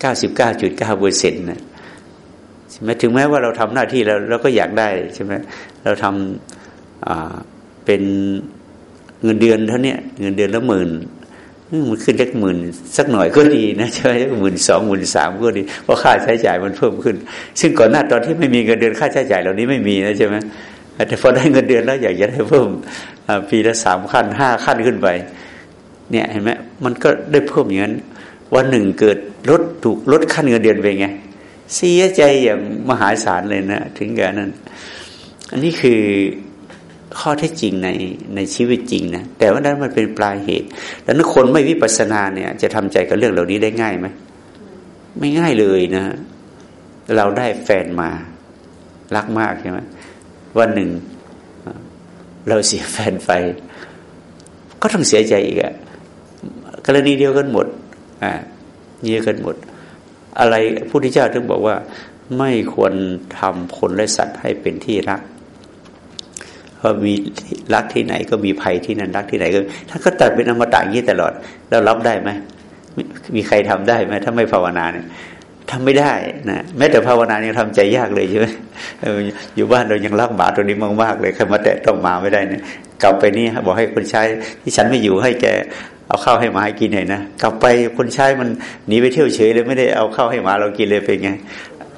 Speaker 1: เก้าสิบเก้าจุดเก้าเปอร์เซ็นต์นะใช่ไหมถึงแม้ว่าเราทำหน้าที่แล้วเราก็อยากได้ใช่ไหมเราทำเป็นเงินเดือนเท่านี้เงินเดือนละหมื่นมันขึ้นสักหมื่นสักหน่อยก็ดีนะใช่ไหมหมื่นสองหมื่นสามก็ดีเพราะค่าใช้จ่ายมันเพิ่มขึ้น ซึ่งก่อนหน้าตอนที่ไม่มีเงินเดือนค่าใช้จ่ายเหล่านี้ไม่มีนะใช่ไหม แต่พอได้เงินเดือนแล้วอยากจะได้เพิ่มปีละสามขั้นห้าขั้นขึ้นไป เนี่ยเห็นไหมมันก็ได้เพิ่มอย่างนั้นวันหนึ่งเกิดลดถูกลดขั้นเงินเดือนไปไงเสียใจอย่างมหาศาลเลยนะถึงกันนั้น อันนี้คือข้อเท็จจริงในในชีวิตจริงนะแต่ว่านั้นมันเป็นปลายเหตุดังนั้นคนไม่วิปัสสนาเนี่ย จะทำใจกับเรื่องเหล่านี้ได้ง่ายไหมไม่ง่ายเลยนะ เราได้แฟนมา รักมากใช่ไหม วันหนึ่ง เราเสียแฟนไป ก็ต้องเสียใจอีกอะกรณีเดียวกันหมดอ่าเยอะกันหมด อะไรผู้ที่เจ้าถึงบอกว่า ไม่ควรทำคนและสัตว์ให้เป็นที่รักพอมีรักที่ไหนก็มีภัยที่นั่นรักที่ไหนก็ท่านก็ตัดเป็นอมตะอย่างนี้ตลอด แล้วรับได้ไหมมีใครทำได้ไหมถ้าไม่ภาวนาเนี่ย ทำไม่ได้นะแม้แต่ภาวนายังทำใจยากเลยใช่ไหมอยู่บ้านเรายังรักบาตัวนี้มากๆเลยใครมาแตะต้องหมาไม่ได้เนี่ยกลับไปนี่บอกให้คนใช้ที่ฉันไม่อยู่ให้แกเอาข้าวให้หมาให้กินหน่อยนะกลับไปคนใช้มันหนีไปเที่ยวเฉยเลยไม่ได้เอาข้าวให้หมาเรากินเลยเป็นไง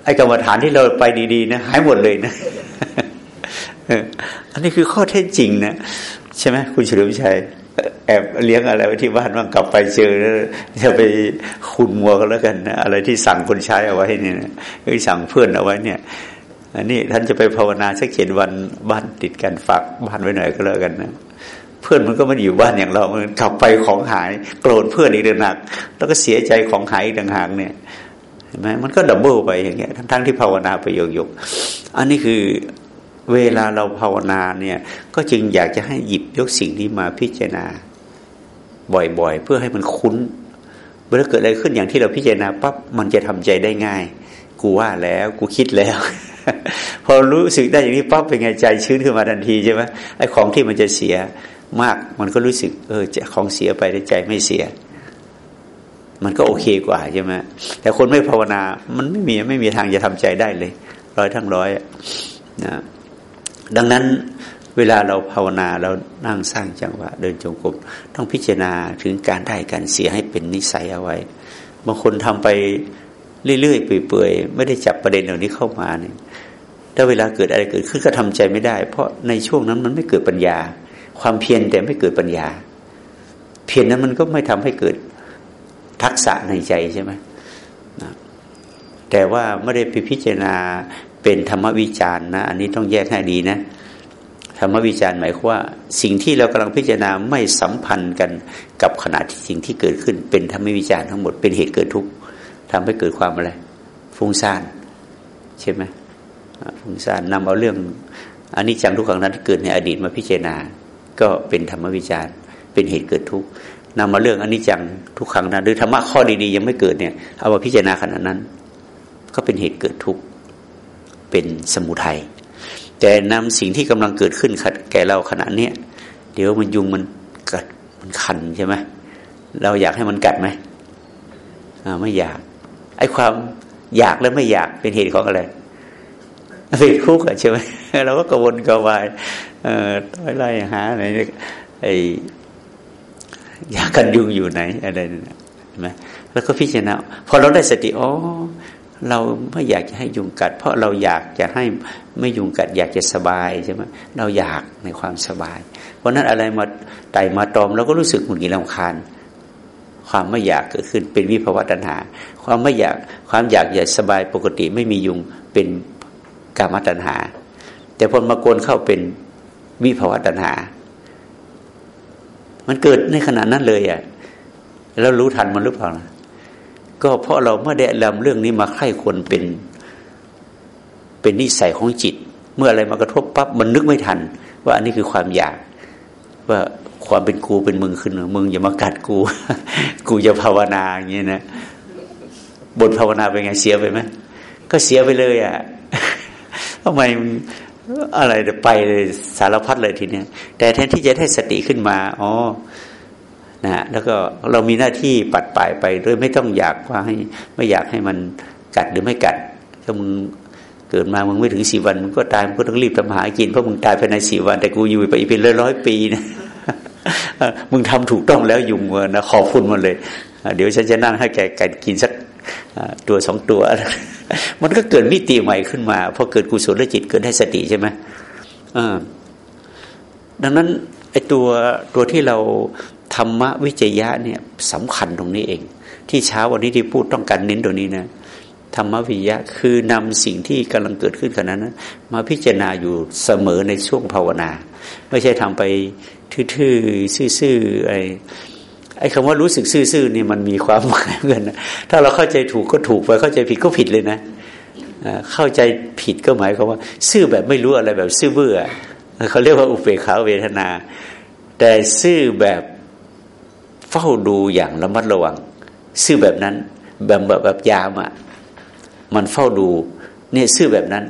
Speaker 1: ไอ้กรรมฐานที่เราไปดีๆนะหายหมดเลยนะอันนี้คือข้อเท็จจริงนะใช่ไหมคุณเฉลิมชัย แอบเลี้ยงอะไรไว้ที่บ้านบ้างกลับไปเจอจะไปคุณมัวกันแล้วกันนะอะไรที่สั่งคนใช้เอาไว้เนี่ยที่สั่งเพื่อนเอาไว้เนี่ย อันนี้ท่านจะไปภาวนาสักเขียนวันบ้านติดกันฝากบ้านไว้หน่อยก็แล้วกันนะเพื่อนมันก็ไม่อยู่บ้านอย่างเรามันกลับไปของหายโกรธเพื่อนอีกต่างหากแล้วก็เสียใจของหายอีกต่างหากเนี่ยเห็นไหมมันก็ดับเบิลไปอย่างเงี้ยทั้งๆที่ภาวนาไปโยกๆอันนี้คือ เวลาเราภาวนาเนี่ยก็จึงอยากจะให้หยิบยกสิ่งนี้มาพิจารณา บ่อยๆ เพื่อให้มันคุ้นเวลาเกิดอะไรขึ้นอย่างที่เราพิจารณาปั๊บมันจะทำใจได้ง่าย กูว่าแล้วกูคิดแล้ว พอรู้สึกได้อย่างนี้ปั๊บเป็นไงใจชื้นขึ้นมาทันทีใช่ไหมไอ้ของที่มันจะเสียมากมันก็รู้สึก เออจะของเสียไปได้ใจไม่เสีย มันก็โอเคกว่าใช่ไหมแต่คนไม่ภาวนา มันไม่มีไม่มีทางจะทำใจได้เลย ร้อยทั้งร้อยนะ ดังนั้นเวลาเราภาวนาเรานั่งสร้างจังหวะ เดินจงกรมต้องพิจารณาถึงการได้การเสียให้เป็นนิสัยเอาไว้ บางคนทำไปเรื่อยๆเปื่อยๆไม่ได้จับประเด็นเหล่านี้เข้ามาเนี่ยถ้าเวลาเกิดอะไรเกิดขึ้นก็ทำใจไม่ได้ เพราะในช่วงนั้นมันไม่เกิดปัญญา ความเพียรแต่ไม่เกิดปัญญา เพียรนั้นมันก็ไม่ทำให้เกิดทักษะในใจใช่ไหม แต่ว่าไม่ได้ไปพิจารณาเป็นธรรมวิจารณ์นะ อันนี้ต้องแยกให้ดีนะ ธรรมวิจารณ์หมายความว่า สิ่งที่เรากำลังพิจารณาไม่สัมพันธ์กันกับขณะที่สิ่งที่เกิดขึ้น เป็นธรรมวิจารณ์ทั้งหมดเป็นเหตุเกิดทุกข์ทำให้เกิดความอะไร ฟุ้งซ่านใช่ไหมฟุ้งซ่านนำเอาเรื่องอันนี้จังทุกขังนั้นที่เกิดในอดีตมาพิจารณา ก็เป็นธรรมวิจารณ์เป็นเหตุเกิดทุกข์นำมาเรื่องอันนี้จังทุกขังนั้นหรือธรรมะข้อดีๆยังไม่เกิดเนี่ยเอามาพิจารณาขณะนั้น ก็เป็นเหตุเกิดทุกข์เป็นสมุทัยแต่นำสิ่งที่กำลังเกิดขึ้นแก่เราขณะเนี้ยเดี๋ยวมันยุงมันกัดมันคันใช่ไหมเราอยากให้มันกัดไหมไม่อยากไอ้ความอยากและไม่อยากเป็นเหตุของอะไรติดคุกอะใช่ไหมเราก็กระวนกระวายเอ่อต้อยไล่หาไหนไอ้ยากันยุงอยู่ไหนอะไรนะเห็นไหมแล้วก็พิจารณาพอเราได้สติอ๋อ เราไม่อยากจะให้ยุงกัด เพราะเราอยากจะให้ไม่ยุงกัด อยากจะสบายใช่ไหมเราอยากในความสบาย เพราะนั้นอะไรมาไต่มาตอมเราก็รู้สึกหงุดหงิดลำคาญ ความไม่อยากเกิดขึ้นเป็นวิภวะตัณหา ความไม่อยากความอยากอยากสบายปกติไม่มียุงเป็นกามตัณหา แต่พอมาโกนเข้าเป็นวิภวะตัณหา มันเกิดในขณะนั้นเลยอะแล้วรู้ทันมันหรือเปล่า ก็เพราะเราเมื่อได้ลำเรื่องนี้มาไข้คนเป็นเป็นนิสัยของจิต เมื่ออะไรมากระทบปั๊บมันนึกไม่ทัน ว่าอันนี้คือความอยาก ว่าความเป็นกูเป็นมึงขึ้นมึงอย่ามากัดกู กูจะภาวนาอย่างนี้นะบทภาวนาเป็นไงเสียไปไหมก็เสียไปเลยอะทำไมอะไรไปเลยสารพัดเลยทีเนี้ยแต่แทนที่จะได้สติขึ้นมาอ๋อ นะฮะแล้วก็เรามีหน้าที่ปัดป่ายไปโดยไม่ต้องอยากว่าให้ไม่อยากให้มันกัดหรือไม่กัดถ้ามึงเกิดมามึงไม่ถึงสี่วันมึงก็ตายมึงก็ต้องรีบทำหากินเพราะมึงตายภายในสี่วันแต่กูอยู่ไปอีกเป็นร้อยร้อยปีนะมึงทำถูกต้องแล้วยุ่งนะขอบคุณมันเลย เดี๋ยวฉันจะนั่งให้แกกัดกินสักตัวสองตัว มันก็เกิดมิติใหม่ขึ้นมาพอเกิดกุศลจิตเกิดได้สติใช่ไหมดังนั้นไอ้ตัวตัวที่เรา ธรรมวิจยะเนี่ยสำคัญตรงนี้เอง ที่เช้าวันนี้ที่พูดต้องการเน้นตรงนี้นะธรรมวิยะคือนำสิ่งที่กำลังเกิดขึ้นขณะนั้น มาพิจารณาอยู่เสมอในช่วงภาวนา ไม่ใช่ทำไปทื่อๆซื่อๆไอ้ไอ้คำว่ารู้สึกซื่อๆนี่มันมีความหมายเหมือนกันถ้าเราเข้าใจถูกก็ถูกไปเข้าใจผิดก็ผิดเลยนะเข้าใจผิดก็หมายความว่า ซื่อแบบไม่รู้อะไรแบบซื่อเบื่อเขาเรียกว่าอุเบกขาเวทนา แต่ซื่อแบบ เฝ้าดูอย่างระมัดระวัง ซื่อแบบนั้นแบบแบบแบบยามอะมันเฝ้าดูเนี่ยซื่อแบบนั้น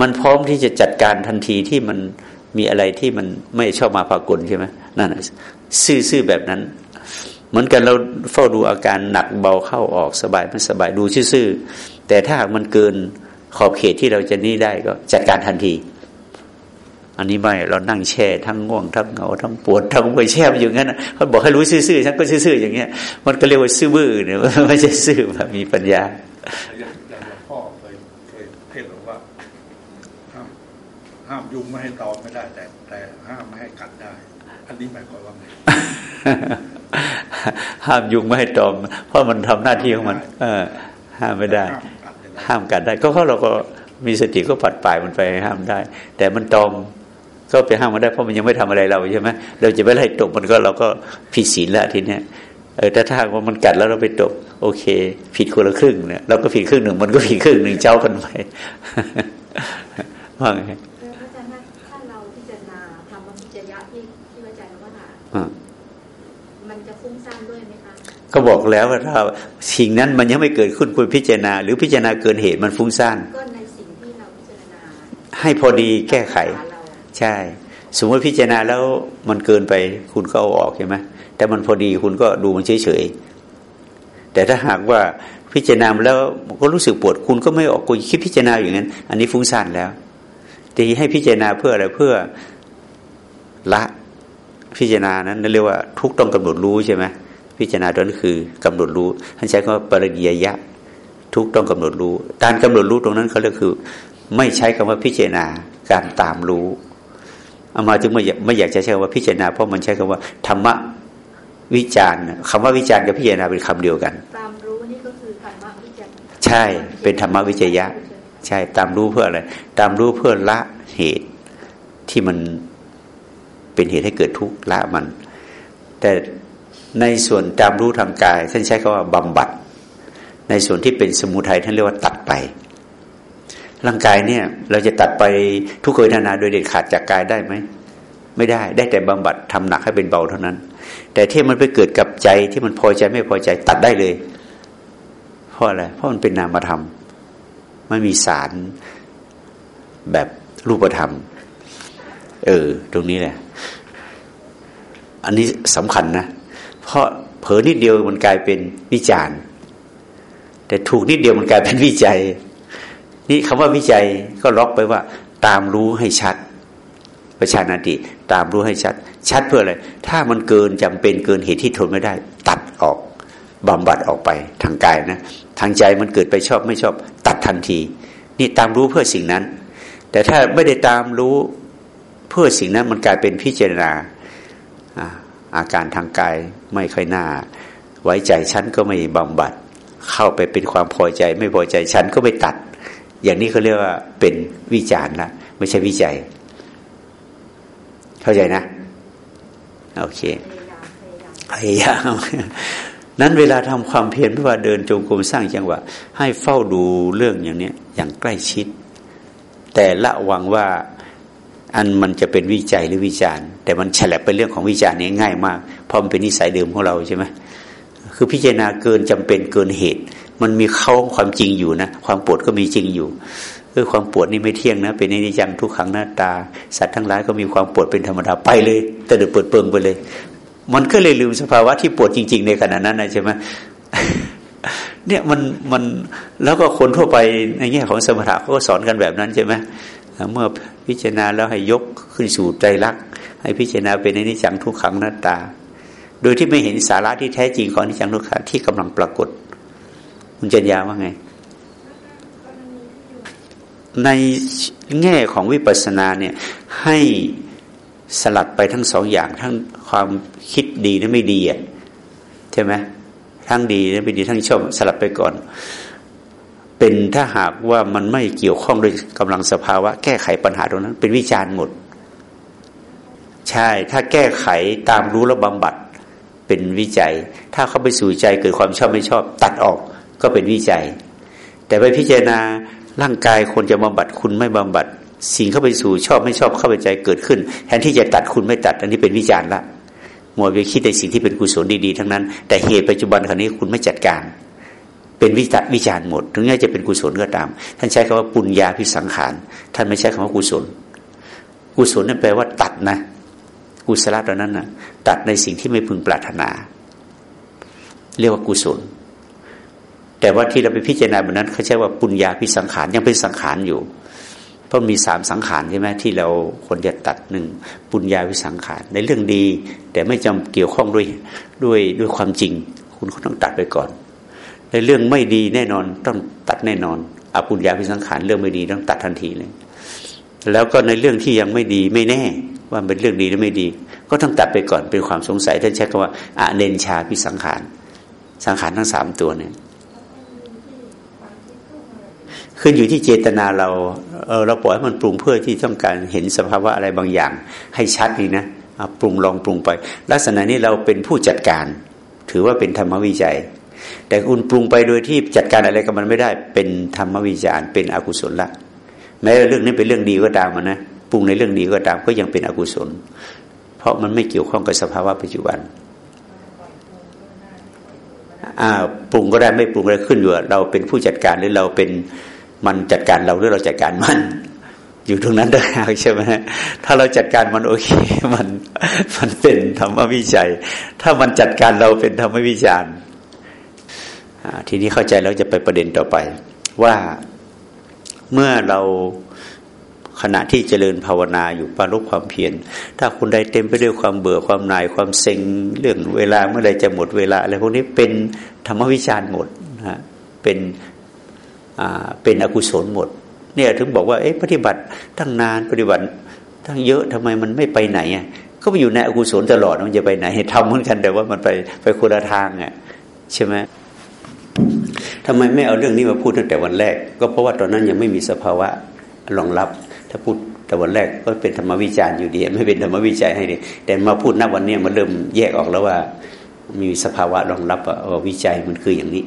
Speaker 1: มันพร้อมที่จะจัดการทันทีที่มันมีอะไรที่มันไม่ชอบมาพากลใช่ไหมนั่นซื่อๆแบบนั้น เหมือนกันเราเฝ้าดูอาการหนักเบาเข้าออกสบายไม่สบายดูซื่อแต่ถ้าหากมันเกินขอบเขตที่เราจะนี่ได้ก็จัดการทันที อันนี้ไม่เรานั่งแช่ทั้งง่วงทั้งเหงาทั้งปวดทั้งไปแช่อยู่งั้นเขาบอกให้รู้ซื่อๆฉันก็ซื่อๆอย่างเงี้ย มันก็เรียกว่าซื่อบื้อเนี่ยไม่ใช่ซื่อแบบมีปัญญา
Speaker 2: ห้ามยุงไม่ให้ตอมไม่ได้แต่แต่ห้ามไม่ให้กัดได้ อันนี้หมายความว่าไง
Speaker 1: ห้ามยุงไม่ให้ตอม เพราะมันทำหน้าที่ของมัน เออ ห้ามไม่ได้ ห้ามกัดได้ ก็เขาเราก็มีสติก็ปัดป่ายมันไปห้ามได้ แต่มันตอม ก็ไปห้ามมันได้เพราะมันยังไม่ทำอะไรเราใช่ไหมเราจะไปไล่ตกมันก็เราก็ผิดศีลละทีเนี้ยเออแต่ถ้าว่ามันกัดแล้วเราไปตกโอเค ผิดคนละครึ่งเนี่ยเราก็ผิดครึ่งหนึ่งมันก็ผิดครึ่งหนึ่งเจ้ากันไปว่าไง
Speaker 3: มันจะฟุ้งซ่านด้วยไหมคะ
Speaker 1: ก็บอกแล้วว่าถ้าสิ่งนั้นมันยังไม่เกิดขึ้นคุณพิจารณา หรือพิจารณาเกินเหตุมันฟุ้งซ่าน
Speaker 3: ก็ในสิ่งที่เราพิจารณา
Speaker 1: ให้พอดีแก้ไข ใช่ สมมติพิจารณาแล้วมันเกินไปคุณก็เอาออกใช่ไหมแต่มันพอดีคุณก็ดูมันเฉยๆแต่ถ้าหากว่าพิจารณาแล้วก็รู้สึกปวดคุณก็ไม่ออกคุณคิดพิจารณาอย่างนั้น อันนี้ฟุ้งซ่านแล้วแต่ให้พิจารณาเพื่ออะไรเพื่อละพิจารณานั้นเรียกว่าทุกต้องกำหนดรู้ใช่ไหมพิจารณาตัวนั้นคือกำหนดรู้ท่านใช้คำว่าปริยยะ ทุกต้องกำหนดรู้ การกำหนดรู้ตรงนั้นเขาเรียกคือ ไม่ใช้คำว่าพิจารณาการตามรู้ เอามาจึงไม่อยากไม่อยากจะใช้คำว่าพิจารณาเพราะมันใช้คำว่าธรรมะวิจารณ์คำว่าวิจารณ์กับพิจารณาเป็นคำเดียวกัน
Speaker 3: ตามรู้นี่ก็คือธรรมะวิจารณ์
Speaker 1: ใช่เป็นธรรมะวิจยะ ใช่ตามรู้เพื่ออะไร ตามรู้เพื่อละเหตุที่มันเป็นเหตุให้เกิดทุกข์ละมัน แต่ในส่วนตามรู้ทางกายท่านใช้คำว่าบำบัด ในส่วนที่เป็นสมุทัยท่านเรียกว่าตัดไป ร่างกายเนี่ย เราจะตัดไปทุกขเวทนาโดยเด็ดขาดจากกายได้ไหมไม่ได้ได้แต่บำบัดทำหนักให้เป็นเบาเท่านั้น แต่ที่มันไปเกิดกับใจที่มันพอใจไม่พอใจตัดได้เลย เพราะอะไรเพราะมันเป็นนามธรรมไม่มีสารแบบรูปธรรม เออ ตรงนี้แหละ อันนี้สำคัญนะ เพราะเผลอนิดเดียวมันกลายเป็นวิจารณ์ แต่ถูกนิดเดียวมันกลายเป็นวิจัย นี่คำว่าวิจัยก็ล็อกไปว่า ตามรู้ให้ชัด ประชานาติตามรู้ให้ชัด ชัดเพื่ออะไร ถ้ามันเกินจำเป็นเกินเหตุที่ทนไม่ได้ ตัดออกบำบัดออกไปทางกายนะ ทางใจมันเกิดไปชอบไม่ชอบ ตัดทันที นี่ตามรู้เพื่อสิ่งนั้น แต่ถ้าไม่ได้ตามรู้เพื่อสิ่งนั้นมันกลายเป็นพิจารณาอาอาการทางกายไม่ค่อยน่า ไว้ใจฉันก็ไม่บำบัด เข้าไปเป็นความพอใจ ไม่พอใจฉันก็ไม่ตัด อย่างนี้เขาเรียกว่าเป็นวิจารณ์ละไม่ใช่วิจัย เข้าใจนะ โอเคพยายามนั้นเวลาทำความเพียรไม่ว่าเดินจงกรมสร้างจังหวะ ให้เฝ้าดูเรื่องอย่างนี้อย่างใกล้ชิด แต่ละวังว่าอันมันจะเป็นวิจัยหรือวิจารณ์ แต่มันฉลับไปเรื่องของวิจารณ์นี้ง่ายมากเพราะมันเป็นนิสัยเดิมของเราใช่ไหมคือพิจารณาเกินจำเป็นเกินเหตุ มันมีเข้าความจริงอยู่นะ ความปวดก็มีจริงอยู่เออความปวดนี่ไม่เที่ยงนะ เป็นนิจังทุกขังหน้าตา สัตว์ทั้งหลายก็มีความปวดเป็นธรรมดาไปเลย แต่เดือดเปิดเปิงไปเลย มันก็เลยลืมสภาวะที่ปวดจริง ๆ ในขณะนั้นนะใช่ไหมเนี่ยมันมันแล้วก็คนทั่วไปในแง่ของสมถะเขาก็สอนกันแบบนั้นใช่ไหมเมื่อพิจารณาแล้วให้ยกขึ้นสู่ใจรัก ให้พิจารณาเป็นนิจจังทุกขังหน้าตา โดยที่ไม่เห็นสาระที่แท้จริงของนิจจังทุกขังที่กำลังปรากฏ คุณจัญญาว่าไง ในแง่ของวิปัสสนาเนี่ยให้สลัดไปทั้งสองอย่าง ทั้งความคิดดีและไม่ดีอะใช่ไหมทั้งดีและไม่ดีทั้งชอบสลับไปก่อน เป็นถ้าหากว่ามันไม่เกี่ยวข้องด้วยกำลังสภาวะ แก้ไขปัญหาตรงนั้น เป็นวิจารณ์หมด ใช่ ถ้าแก้ไขตามรู้และบำบัดเป็นวิจัย ถ้าเข้าไปสู่ใจเกิดความชอบไม่ชอบ ตัดออก ก็เป็นวิจัย แต่ไปพิจารณาร่างกายคนจะบำบัดคุณไม่บำบัด สิ่งเข้าไปสู่ชอบไม่ชอบเข้าไปใจเกิดขึ้น แทนที่จะตัดคุณไม่ตัด อันนี้เป็นวิจารณ์ละมัวไปคิดในสิ่งที่เป็นกุศลดีๆทั้งนั้น แต่เหตุปัจจุบันคราวนี้คุณไม่จัดการ เป็นวิจารวิจารณ์หมด ถึงแม้จะเป็นกุศลก็ตาม ท่านใช้คำว่าปุญญาพิสังขารท่านไม่ใช้คำว่ากุศล กุศลนั่นแปลว่าตัดนะกุศลตอนนั้นนะตัดในสิ่งที่ไม่พึงปรารถนา เรียกว่ากุศล แต่ว่าที่เราไปพิจารณาแบบนั้นเขาใช้ว่าปุญญาพิสังขารยังเป็นสังขารอยู่ เพราะมีสามสังขารใช่ไหมที่เราคนจะตัดหนึ่งปุญญาวิสังขารในเรื่องดี แต่ไม่จำเกี่ยวข้องด้วยด้วยด้วยความจริง คุณก็ต้องตัดไปก่อน ในเรื่องไม่ดีแน่นอนต้องตัดแน่นอนอปุญญาพิสังขารเรื่องไม่ดีต้องตัดทันทีเลยแล้วก็ในเรื่องที่ยังไม่ดีไม่แน่ว่าเป็นเรื่องดีหรือไม่ดี ก็ต้องตัดไปก่อนเป็นความสงสัยท่านใช้คำว่าอเนนชาพิสังขาร สังขารทั้งสามตัวเนี่ย ขึ้นอยู่ที่เจตนาเราเเราปล่อยให้มันปรุงเพื่อที่ต้องการเห็นสภาวะอะไรบางอย่าง ให้ชัดนี่นะปรุงลองปรุงไป ลักษณะนี้เราเป็นผู้จัดการ ถือว่าเป็นธรรมวิจัย แต่คุณปรุงไปโดยที่จัดการอะไรกับมันไม่ได้ เป็นธรรมวิจารเป็นอกุศลละแม้เรื่องนี้เป็นเรื่องดีก็ตามนะปรุงในเรื่องดีก็ตามก็ยังเป็นอกุศล เพราะมันไม่เกี่ยวข้องกับสภาวะปัจจุบันอ่าปรุงก็ได้ไม่ปรุงก็ได้ขึ้นอยู่เราเป็นผู้จัดการหรือเราเป็น มันจัดการเราหรือเราจัดการมัน อยู่ตรงนั้นได้ใช่ไหมถ้าเราจัดการมันโอเค มันมันเป็นธรรมวิจัย ถ้ามันจัดการเราเป็นธรรมวิจารณ์ทีนี้เข้าใจแล้วจะไปประเด็นต่อไป ว่าเมื่อเราขณะที่เจริญภาวนาอยู่ปารุความเพียรถ้าคุณใดเต็มไปด้วยความเบื่อความนายความเซ็งเรื่องเวลาเมื่อไรจะหมดเวลาอะไรพวกนี้เป็นธรรมวิจารณ์หมดนะเป็น เป็นอกุศลหมด เนี่ยถึงบอกว่าเอ๊ะปฏิบัติตั้งนานปฏิบัติตั้งเยอะทำไมมันไม่ไปไหนอะก็ไปอยู่ในอกุศลตลอดมันจะไปไหนทำเหมือนกันแต่ว่ามันไปไปคนละทางอะใช่ไหมทำไมไม่เอาเรื่องนี้มาพูดตั้งแต่วันแรก ก็เพราะว่าตอนนั้นยังไม่มีสภาวะรองรับ ถ้าพูดแต่วันแรกก็เป็นธรรมวิจารณ์อยู่ดีไม่เป็นธรรมวิจัยให้ดีแต่มาพูดณวันนี้มันเริ่มแยกออกแล้วว่า มีสภาวะรองรับว่าวิจัยมันคืออย่างนี้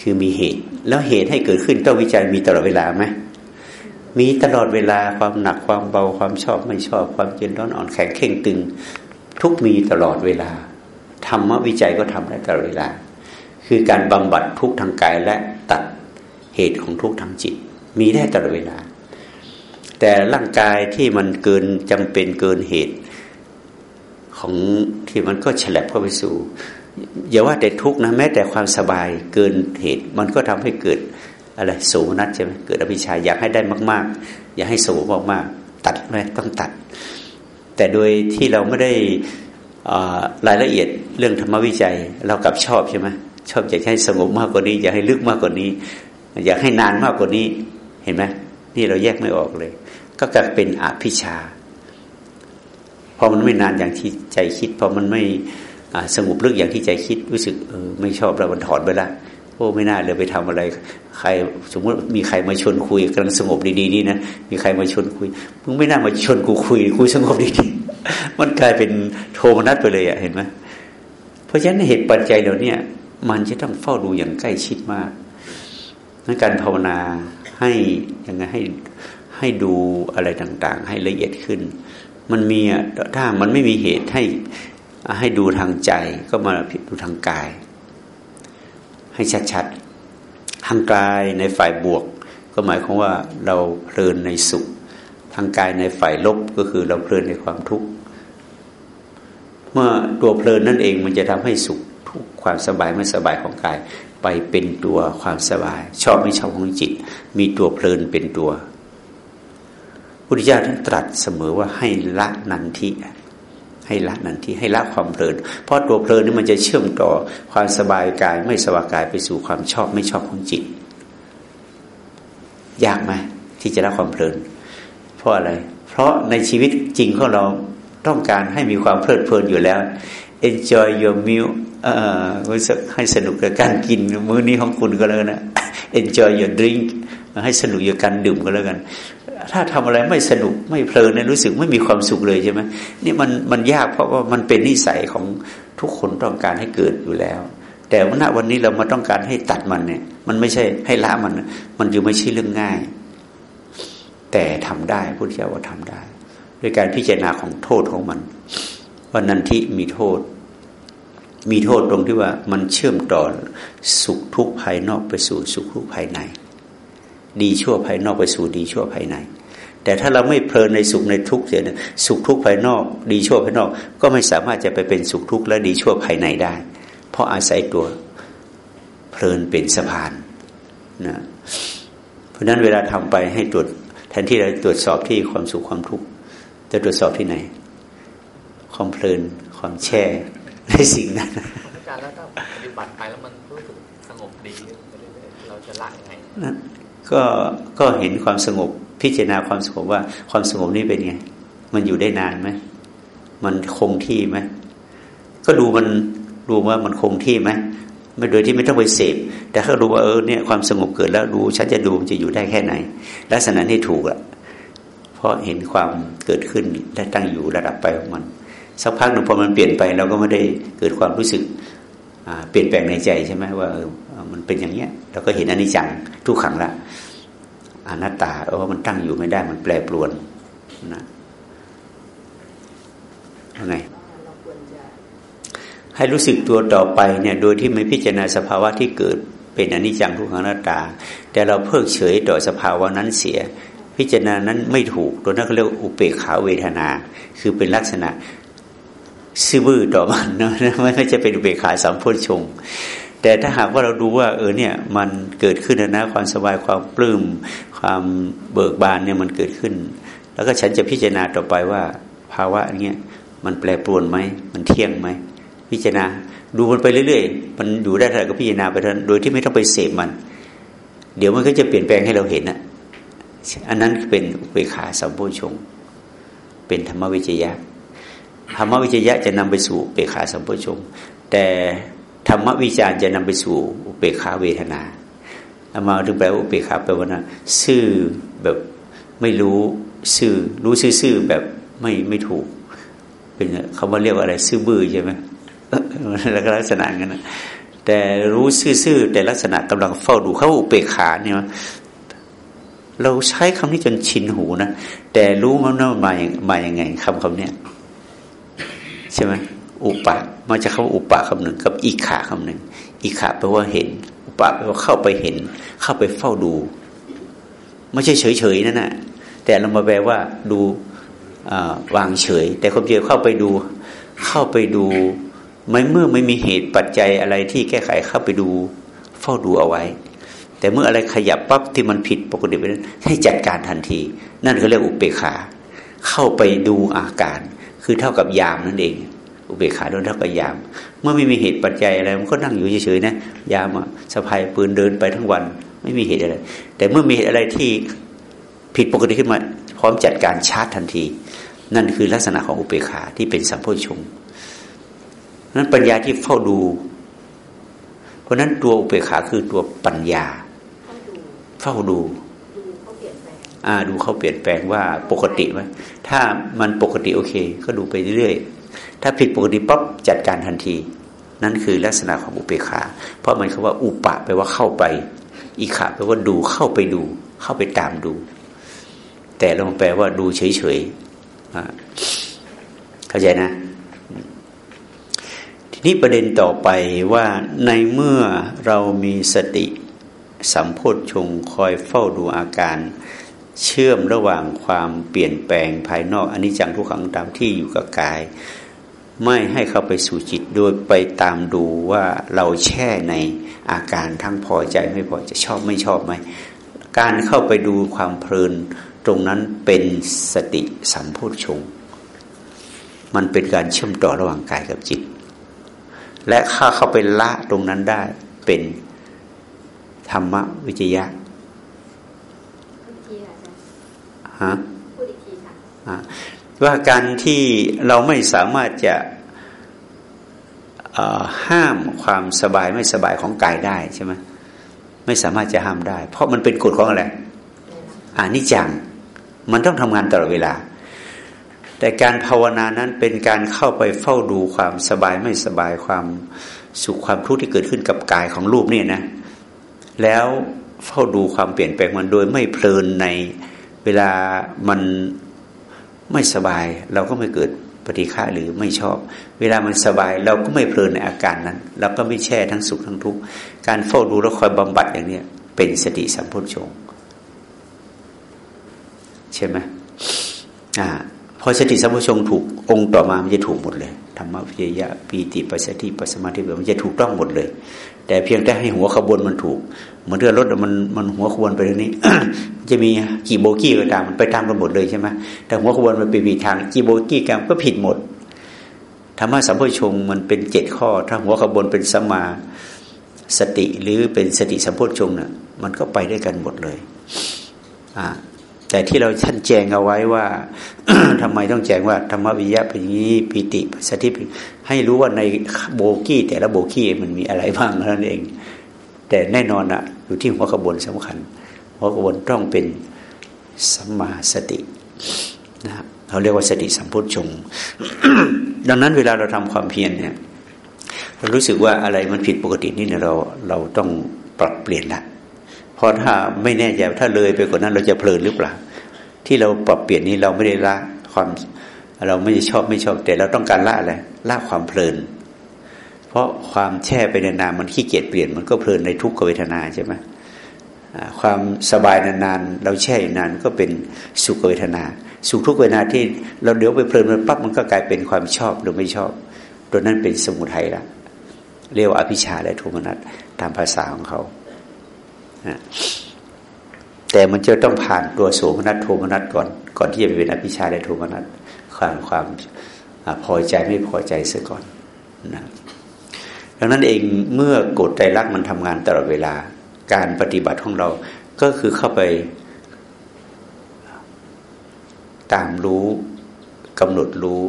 Speaker 1: คือมีเหตุ แล้วเหตุให้เกิดขึ้นต้องวิจัยมีตลอดเวลาไหมมีตลอดเวลาความหนักความเบาความชอบไม่ชอบความเย็นร้อนอ่อนแข็งเข่งตึง ทุกมีตลอดเวลาธรรมวิจัยก็ทำได้ตลอดเวลา คือการบำบัดทุกทางกายและตัดเหตุของทุกทางจิต มีได้ตลอดเวลา แต่ร่างกายที่มันเกินจำเป็นเกินเหตุของที่มันก็ฉลับเข้าไปสู่ อย่าว่าแต่ทุกนะแม้แต่ความสบายเกินเหตุ มันก็ทำให้เกิดอะไรโสนัดใช่ไหมเกิดอภิชาอยากให้ได้มาก ๆ อยากให้โสมากๆตัดไหมต้องตัด แต่โดยที่เราไม่ได้รายละเอียดเรื่องธรรมวิจัยเรากลับชอบใช่ไหมชอบอยากให้สงบมากกว่านี้ อยากให้ลึกมากกว่านี้ อยากให้นานมากกว่านี้เห็นไหมนี่เราแยกไม่ออกเลย ก็กลายเป็นอภิชาพอมันไม่นานอย่างที่ใจคิดพอมันไม่ สงบลึกอย่างที่ใจคิดรู้สึกออไม่ชอบแล้วมันถอนไปละโอ้ไม่น่าเลยไปทำอะไร ใครสมมติมีใครมาชวนคุยกำลังสงบดีๆนี่นะมีใครมาชวนคุยมึงไม่น่ามาชวนกูคุยคุยสงบดีๆมันกลายเป็นโทมนัสไปเลยอะเห็นไหมเพราะฉะนั้นเหตุปัจจัยเหล่านี้มันจะต้องเฝ้าดูอย่างใกล้ชิดมากนั้นการภาวนาให้ยังไงให้ให้ดูอะไรต่างๆ ให้ละเอียดขึ้น มันมีถ้ามันไม่มีเหตุให้ ให้ดูทางใจก็มาดูทางกาย ให้ชัดๆทางกายในฝ่ายบวก ก็หมายความว่าเราเพลินในสุข ทางกายในฝ่ายลบก็คือเราเพลินในความทุกข์เมื่อตัวเพลินนั่นเองมันจะทำให้สุขทุกความสบายไม่สบายของกาย ไปเป็นตัวความสบาย ชอบไม่ชอบของจิต มีตัวเพลินเป็นตัวพุทธิยถาท่านตรัสเสมอว่าให้ละนันทิ ให้ละนันทิให้ละความเพลิน เพราะตัวเพลินนี่มันจะเชื่อมต่อความสบายกายไม่สบายกายไปสู่ความชอบไม่ชอบของจิต ยากไหมที่จะละความเพลิน เพราะอะไร เพราะในชีวิตจริงของเราต้องการให้มีความเพลิดเพลินอยู่แล้ว enjoy your meal เอ่อให้สนุกกับการกินมื้อนี้ของคุณก็แล้วนะ enjoy your drink ให้สนุกกับการดื่มก็แล้วกัน ถ้าทำอะไรไม่สนุกไม่เพลินเนี่ยรู้สึกไม่มีความสุขเลยใช่ไหมนี่มันมันยากเพราะว่ามันเป็นนิสัยของทุกคนต้องการให้เกิดอยู่แล้ว แต่ว่าณวันนี้เรามาต้องการให้ตัดมันเนี่ย มันไม่ใช่ให้ละมัน มันอยู่ไม่ใช่เรื่องง่าย แต่ทำได้พุทธเจ้าว่าทำได้ ด้วยการพิจารณาของโทษของมันว่านันทิมีโทษ มีโทษตรงที่ว่ามันเชื่อมต่อสุขทุกข์ภายนอกไปสู่สุขทุกข์ภายใน ดีชั่วภายนอกไปสู่ดีชั่วภายใน แต่ถ้าเราไม่เพลินในสุขในทุกข์เสียสุขทุกข์ภายนอก ดีชั่วภายนอก ก็ไม่สามารถจะไปเป็นสุขทุกข์และดีชั่วภายในได้ เพราะอาศัยตัวเพลินเป็นสะพานนะเพราะนั้นเวลาทำไปให้ตรวจแทนที่เราตรวจสอบที่ความสุขความทุกข์จะตรวจสอบที่ไหน ความเพลินความแช่ในสิ่งนั้น
Speaker 4: อาจารย์แล้วถ้าปฏิบัติไปแล้วมันรู้สึกสงบดีเราจะละยังไงนั่น
Speaker 1: ก็ก็เห็นความสงบ พิจารณาความสงบว่าความสงบนี้เป็นไง มันอยู่ได้นานไหมมันคงที่ไหมก็ดูมันดูว่ามันคงที่ไหมไม่โดยที่ไม่ต้องไปเสพแต่ถ้ารู้ว่าเออเนี่ยความสงบเกิดแล้วดูฉันจะดูมันจะอยู่ได้แค่ไหน ลักษณะนี้ถูกอะเพราะเห็นความเกิดขึ้นและตั้งอยู่ระดับไปของมัน สักพักหนึ่งพอมันเปลี่ยนไปเราก็ไม่ได้เกิดความรู้สึก เปลี่ยนแปลงในใจใช่ไหมว่ามันเป็นอย่างเนี้ยเราก็เห็นอนิจจังทุกขังละอนัตตาเออมันตั้งอยู่ไม่ได้มันแปรปรวนนะยังไงให้รู้สึกตัวต่อไปเนี่ย โดยที่ไม่พิจารณาสภาวะที่เกิดเป็นอนิจจังทุกขังอนัตตา แต่เราเพิกเฉยต่อสภาวะนั้นเสีย พิจารณานั้นไม่ถูกตัวนั้นเขาเรียกอุเบกขาเวทนา คือเป็นลักษณะ ซื่อบื้อต่อมันนะไม่จะเป็นอุเบกขาสัมพุทธชง แต่ถ้าหากว่าเราดูว่า เออเนี่ย มันเกิดขึ้นนะความสบายความปลื้มความเบิกบานเนี่ยมันเกิดขึ้น แล้วก็ฉันจะพิจารณาต่อไปว่า ภาวะเนี้ยมันแปรปรวนไหมมันเที่ยงไหมพิจารณาดูมันไปเรื่อยๆ มันอยู่ได้เท่าไหร่ก็พิจารณาไปเท่านั้นโดยที่ไม่ต้องไปเสพมัน เดี๋ยวมันก็จะเปลี่ยนแปลงให้เราเห็นนะอันนั้นเป็นอุเบกขาสัมโพชง เป็นธรรมวิจยะ ธรรมวิจยะจะนำไปสู่เบกขาสัมโพชงแต่ธรรมวิจารจะนำไปสู่อุเบกขาเวทนาเอามาถึงแปลว่าอุเบกขาแปลว่านะซื่อแบบไม่รู้ซื่อรู้ซื่อแบบไม่ไม่ถูก เป็นเขามาเรียกว่าอะไร ซื่อบื้อใช่ไหมแล้วก็ลักษณะงั้นนะแต่รู้ซื่อแต่ลักษณะกำลังเฝ้าดูเขาอุเบกขาเนี่ยเราใช้คำนี้จนชินหูนะแต่รู้มันว่ามาอย่างมาอย่างไงคำคำเนี้ย ใช่ไหมอุปะมาจากคำอุปะคำหนึ่งกับอีขาคำหนึ่งอีขาแปลว่าเห็น อุปะแปลว่าเข้าไปเห็น เข้าไปเฝ้าดู ไม่ใช่เฉยเฉยนั่นแหะแต่เรามาแปลว่าดูวางเฉย แต่ความจริงเข้าไปดู เข้าไปดูไม่เมื่อไม่มีเหตุปัจจัยอะไรที่แก้ไขเข้าไปดู เฝ้าดูเอาไว้ แต่เมื่ออะไรขยับปั๊บที่มันผิดปกติไปนั้นให้จัดการทันที นั่นเขาเรียกอุเบกขา เข้าไปดูอาการ คือเท่ากับยามนั่นเอง อุเบกขาโดนเท่ากับยาม เมื่อไม่มีเหตุปัจจัยอะไร มันก็นั่งอยู่เฉยๆนะยามอะสะพายปืนเดินไปทั้งวัน ไม่มีเหตุอะไร แต่เมื่อมีเหตุอะไรที่ผิดปกติขึ้นมา พร้อมจัดการชาร์จทันที นั่นคือลักษณะของอุเบกขาที่เป็นสัมโพชงนั้นปัญญาที่เฝ้าดู เพราะนั้นตัวอุเบกขาคือตัวปัญญา
Speaker 3: เฝ้า
Speaker 1: ดู อ่าดูเขาเปลี่ยนแปลงว่าปกติไหมถ้ามันปกติโอเค ก็ดูไปเรื่อยๆถ้าผิดปกติปั๊บจัดการทันที นั่นคือลักษณะของอุเบกขา เพราะมันคำว่าอุปะแปลว่าเข้าไปอีขาแปลว่าดูเข้าไปดู เข้าไปตามดู แต่ลองแปลว่าดูเฉยๆเข้าใจนะ ทีนี้ประเด็นต่อไปว่าในเมื่อเรามีสติสัมโพธชงคอยเฝ้าดูอาการ เชื่อมระหว่างความเปลี่ยนแปลงภายนอกอันนี้จังทุกขังตามที่อยู่กับกาย ไม่ให้เข้าไปสู่จิตโดยไปตามดูว่าเราแช่ในอาการทั้งพอใจไม่พอใจชอบไม่ชอบไหมการเข้าไปดูความเพลินตรงนั้นเป็นสติสัมโพธชงมันเป็นการเชื่อมต่อระหว่างกายกับจิต และข้าเข้าไปละตรงนั้นได้เป็นธรรมวิจยะ
Speaker 3: พูดอีกทีค่ะอาจารย์
Speaker 1: ฮะ
Speaker 3: พูดอีกทีค่ะ
Speaker 1: อะว่าการที่เราไม่สามารถจะเอ่อห้ามความสบายไม่สบายของกายได้ใช่ไหมไม่สามารถจะห้ามได้ เพราะมันเป็นกฎของอะไรอานิจจังมันต้องทำงานตลอดเวลา แต่การภาวนานั้นเป็นการเข้าไปเฝ้าดูความสบายไม่สบายความสุขความทุกข์ที่เกิดขึ้นกับกายของรูปเนี่ยนะ แล้วเฝ้าดูความเปลี่ยนแปลงมันโดยไม่เพลินใน เวลามันไม่สบาย เราก็ไม่เกิดปฏิฆะหรือไม่ชอบ เวลามันสบาย เราก็ไม่เพลินในอาการนั้น เราก็ไม่แช่ทั้งสุขทั้งทุกข์การเฝ้าดูแลคอยบำบัดอย่างเนี้ยเป็นสติสัมพชฌงค์ใช่ไหมอ่าพอสติสัมพชฌงค์ถูกองค์ต่อมามันจะถูกหมดเลยธรรมวิยะปีติปัสสติปัสมาธิมันจะถูกต้องหมดเลย แต่เพียงแต่ให้หัวขบวนมันถูก มือนเรือรถมันมันหัวขบวนไปทางนี้ จะมีกี่โบกี้ก็ตามมันไปตามกันหมดเลยใช่ไหมแต่หัวขบวนมันไปผิดทางกี่โบกี้กันก็ผิดหมดธรรมะสัมโพชงค์มันเป็นเจ็ดข้อ ถ้าหัวขบวนเป็นสมมาสติหรือเป็นสติสัมโพชงค์น่ะมันก็ไปได้วยกันหมดเลยอ่าแต่ที่เราท่านแจงเอาไว้ว่าทำไมต้องแจงว่าธรรมวิยะเป็นอย่างนี้ปิติสติปให้รู้ว่าในโบกี้แต่ละโบกี้มันมีอะไรบ้างนั้นเอง แต่แน่นอนอะอยู่ที่หัวขบวนสำคัญ หัวขบวนต้องเป็นสัมมาสตินะเขาเรียกว่าสติสัมพุทธชงดังนั้นเวลาเราทำความเพียรเนี่ยเรารู้สึกว่าอะไรมันผิดปกตินี่เนี่ยเราเราต้องปรับเปลี่ยนละเพราะถ้าไม่แน่ใจถ้าเลยไปกว่านั้นเราจะเพลินหรือเปล่า ที่เราปรับเปลี่ยนนี้เราไม่ได้ละความเราไม่ชอบไม่ชอบแต่เราต้องการละอะไรละความเพลิน เพราะความแช่ไปนานๆมันขี้เกียจเปลี่ยนมันก็เพลินในทุกขเวทนาใช่ไหมความสบายนานๆเราแช่นานก็เป็นสุขเวทนา สุขทุกเวทนาที่เราเดี๋ยวไปเพลินมันปั๊บมันก็กลายเป็นความชอบหรือไม่ชอบ ตัวนั้นเป็นสมุทัยละเรียกว่าอภิชาและโทมนัสตามภาษาของเขาแต่มันจะต้องผ่านตัวโสมนัสโทมนัสก่อน ก่อนที่จะไปเป็นอภิชาและโทมนัสความความพอใจไม่พอใจซะก่อนนะ ดังนั้นเองเมื่อกฎใจรักมันทำงานตลอดเวลา การปฏิบัติของเราก็คือเข้าไปตามรู้กำหนดรู้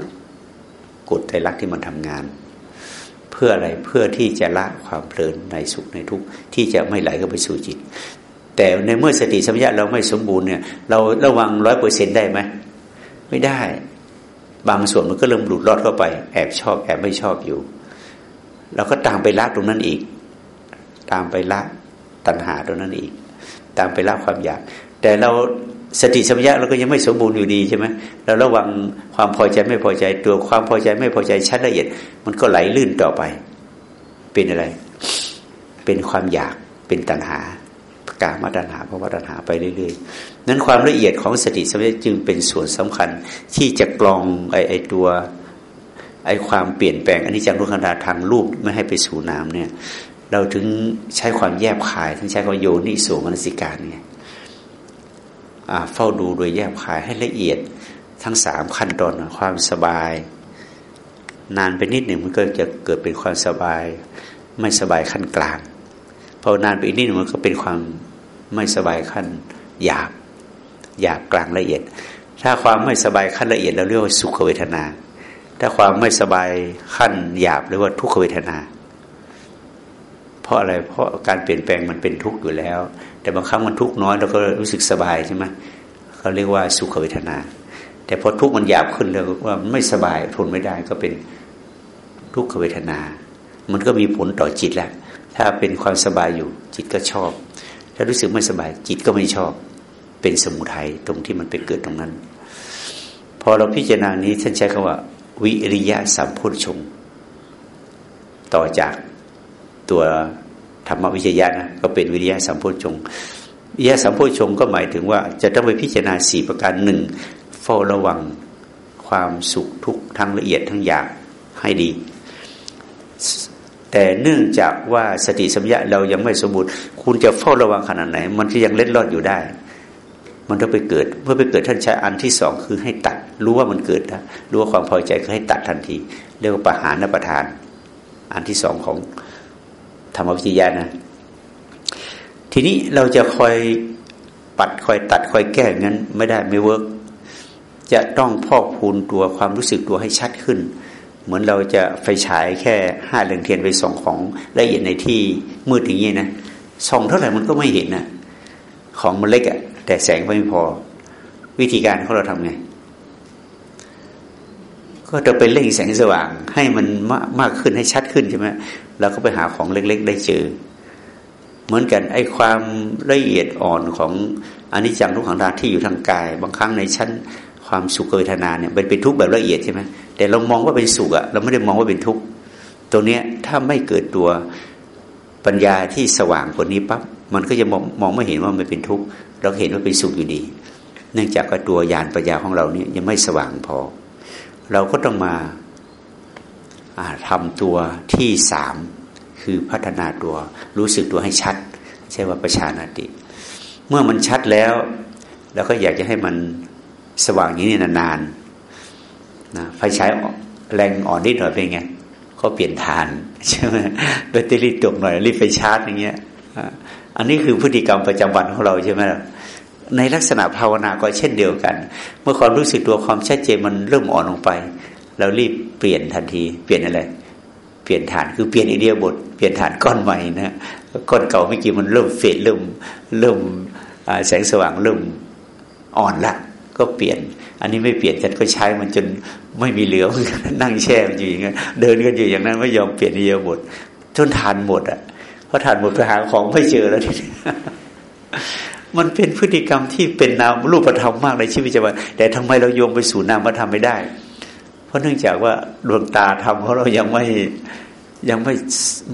Speaker 1: กฎใจรักที่มันทำงาน เพื่ออะไรเพื่อที่จะละความเพลินในสุขในทุกข์ที่จะไม่ไหลเข้าไปสู่จิต แต่ในเมื่อสติสัมปชัญญะเราไม่สมบูรณ์เนี่ย เราระวังร้อยเปอร์เซ็นได้ไหมไม่ได้ บางส่วนมันก็เริ่มหลุดรอดเข้าไป แอบชอบ แอบไม่ชอบอยู่ เราก็ตามไปละตรงนั้นอีก ตามไปละตัณหาตรงนั้นอีก ตามไปละความอยาก แต่เราสติสัมปชัญญะเราก็ยังไม่สมบูรณ์อยู่ดีใช่ไหมเราระวังความพอใจไม่พอใจตัวความพอใจไม่พอใจชั้นละเอียด มันก็ไหลลื่นต่อไป เป็นอะไร เป็นความอยากเป็นตัณหากามาตัณหาภาวะตัณหาไปเรื่อยๆนั้นความละเอียดของสติสัมปชัญญะจึงเป็นส่วนสำคัญที่จะกรองไอ้ไอตัว ไอ้ความเปลี่ยนแปลงอันนี้จังรุขันธาทางรูปไม่ให้ไปสู่น้ำเนี่ย เราถึงใช้ความแยบคายทั้งใช้คำโยนิโสมนสิการเนี่ยเฝ้าดูโดยแยบคายให้ละเอียดทั้งสามขั้นตอนความสบาย นานไปนิดหนึ่งมันก็จะเกิดเป็นความสบาย ไม่สบายขั้นกลางพอนานไปอีกนิดมันก็เป็นความไม่สบายขั้นหยาบหยาบกลางละเอียด ถ้าความไม่สบายขั้นละเอียดเราเรียกว่าสุขเวทนา ถ้าความไม่สบายขั้นหยาบเรียกว่าทุกขเวทนา เพราะอะไรเพราะการเปลี่ยนแปลงมันเป็นทุกข์อยู่แล้ว แต่บางครั้งมันทุกข์น้อยเราก็รู้สึกสบายใช่ไหมเขาเรียกว่าสุขเวทนา แต่พอทุกข์มันหยาบขึ้นแล้วว่าไม่สบายทนไม่ได้ก็เป็นทุกขเวทนา มันก็มีผลต่อจิตแหละถ้าเป็นความสบายอยู่จิตก็ชอบ ถ้ารู้สึกไม่สบายจิตก็ไม่ชอบ เป็นสมุทัยตรงที่มันไปเกิดตรงนั้น พอเราพิจารณานี้ท่านใช้คำว่า วิริยะสัมพุทธชง ต่อจากตัวธรรมวิจยะนะก็เป็นวิริยะสัมพุทธชงวิริยะสัมพุทธชงก็หมายถึงว่า จะต้องไปพิจารณาสี่ประการหนึ่งเฝ้าระวังความสุขทุกทั้งละเอียดทั้งอยากให้ดี แต่เนื่องจากว่าสติสัมยาเรายังไม่สมบูรณ์ คุณจะเฝ้าระวังขนาดไหน มันก็ยังเล็ดลอดอยู่ได้ มันต้องไปเกิด เมื่อไปเกิดท่านใช้อันที่สองคือให้ตัด รู้ว่ามันเกิดนะรู้ว่าความพอใจคือให้ตัดทันที เรียกว่าประหารนประทาน อันที่สองของธรรมวิทยานะ ทีนี้เราจะคอยปัดคอยตัดคอยแก้งั้นไม่ได้ไม่เวิร์กจะต้องพอกพูนตัวความรู้สึกตัวให้ชัดขึ้น เหมือนเราจะไฟฉายแค่ห้าเหลืองเทียนไปส่องของละเอียดในที่มืดอย่างนี้นะส่องเท่าไหร่มันก็ไม่เห็นนะของมันเล็กอะ แต่แสงไม่พอ วิธีการของเราทำไง ก็จะไปเล่งแสงสว่าง ให้มันมากมากขึ้นให้ชัดขึ้นใช่ไหมเราก็ไปหาของเล็ก ๆ ได้เจอ เหมือนกันไอ้ความละเอียดอ่อนของอนิจจังทุกขังทางที่อยู่ทางกาย บางครั้งในชั้นความสุขเวทนาเนี่ยเป็นเป็นทุกข์แบบละเอียดใช่ไหมแต่เรามองว่าเป็นสุขอะเราไม่ได้มองว่าเป็นทุกข์ตรงเนี้ยถ้าไม่เกิดตัวปัญญาที่สว่างกว่านี้ปั๊บมันก็จะมองมองไม่เห็นว่ามันเป็นทุกข์ เราเห็นว่าเป็นสุขอยู่ดี เนื่องจากตัวยานปัญญาของเราเนี่ยยังไม่สว่างพอ เราก็ต้องมาทำตัวที่สามคือพัฒนาตัวรู้สึกตัวให้ชัด ใช่ว่าประชานาติ เมื่อมันชัดแล้วเราก็อยากจะให้มันสว่างอย่างนี้นานๆนะไฟฉายแรงอ่อนนิดหน่อยเป็นไงก็เปลี่ยนทานใช่ไหมแบตเตอรี่ตกหน่อยรีบไปชาร์จอย่างเงี้ย อันนี้คือพฤติกรรมประจำวันของเราใช่ไหมในลักษณะภาวนาก็เช่นเดียวกัน เมื่อความรู้สึกตัวความชัดเจนมันเริ่มอ่อนลงไปเรารีบเปลี่ยนทันที เปลี่ยนอะไร เปลี่ยนฐานคือเปลี่ยนอิเดียบทเปลี่ยนฐานก้อนใหม่นะก้อนเก่าไม่กี่มันเริ่มเฟดเริ่มเริ่มแสงสว่างเริ่มอ่อนละก็เปลี่ยน อันนี้ไม่เปลี่ยนฉันก็ใช้มันจนไม่มีเหลือนั่งแช่อยู่อย่างนั้นเดินกันอยู่อย่างนั้นไม่ยอมเปลี่ยนอิเดียบทจนทานหมดอะ พอทานหมดไปหาของไม่เจอแล้วทีมันเป็นพฤติกรรมที่เป็นนามรูปธรรมมากในชีวิตประจำวันแต่ทำไมเราโยงไปสู่นามธรรมไม่ได้ เพราะเนื่องจากว่าดวงตาธรรมของเรายังไม่ยังไม่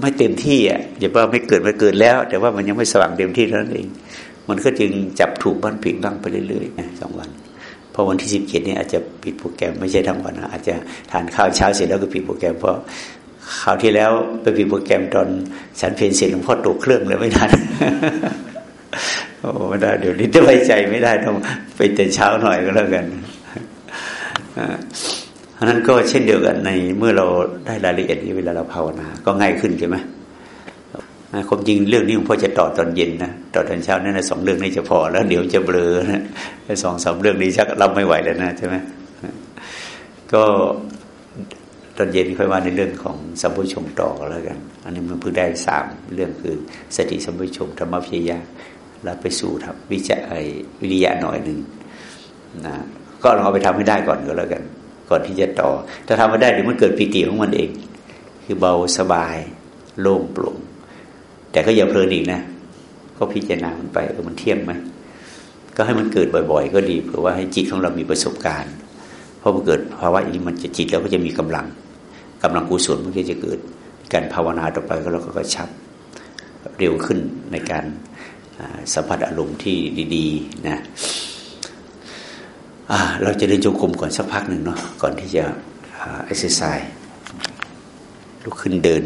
Speaker 1: ไม่เต็มที่อะอย่าว่าไม่เกิดไม่เกิดแล้ว แต่ว่ามันยังไม่สว่างเต็มที่เท่านั้นเอง มันก็จึงจับถูกบ้านผิดบ้างไปเรื่อยๆสองวันพอวันที่สิบเจ็ดนี่อาจจะปิดโปรแกรมไม่ใช่ทั้งวันนะอาจจะทานข้าวเช้าเสร็จแล้วก็ปิดโปรแกรมเพราะ คราวที่แล้วไปปิดโปรแกรมตอนฉันเพนเสร็จหลวงพ่อตกเครื่องเลยไม่ทันโอ้ไม่ได้เดี๋ยวนี้จะไว้ใจไม่ได้ต้องไปแต่เช้าหน่อยก็แล้วกันเพราะนั้นก็เช่นเดียวกันในเมื่อเราได้รายละเอียดนี้เวลาเราภาวนา ก็ง่ายขึ้นใช่ไหมความจริงเรื่องนี้หลวงพ่อจะต่อตอนเย็นนะต่อตอนเช้านี่นสองเรื่องนี้จะพอแล้ว เดี๋ยวจะเบลอนะสองสามเรื่องนี้ชักรับไม่ไหวแล้วนะใช่ไหมก็ ตอนเย็นค่อยว่าในเรื่องของสัมพุชงต่อแล้วกัน อันนี้มันเพิ่งได้สามเรื่องคือสติสัมพุชงธรรมพิยาแล้วไปสู่ทำวิจัยวิริยะหน่อยหนึ่งนะก็ลองเอาไปทำให้ได้ก่อนก็แล้วกัน ก่อนที่จะต่อ ถ้าทำม่ได้เดี๋ยวมันเกิดปีติของมันเอง คือเบาสบายโล่งโปร่งแต่ก็อย่าเพลินอีกนะ ก็พิจารณามันไปเออมันเที่ยงไหมก็ให้มันเกิดบ่อย ๆ ก็ดีเพื่อว่าให้จิตของเรามีประสบการณ์พอมันเกิดภาวะอย่างนี้มันจะจิตเราก็จะมีกำลัง กำลังกุศลมันก็จะเกิด การภาวนาต่อไปก็เราก็กระชับเร็วขึ้นในการสัมผัสอารมณ์ที่ดีๆนะเราจะเดินจงกรมก่อนสักพักหนึ่งเนาะก่อนที่จะเอ็กซ์ไซส์ลุกขึ้นเดิน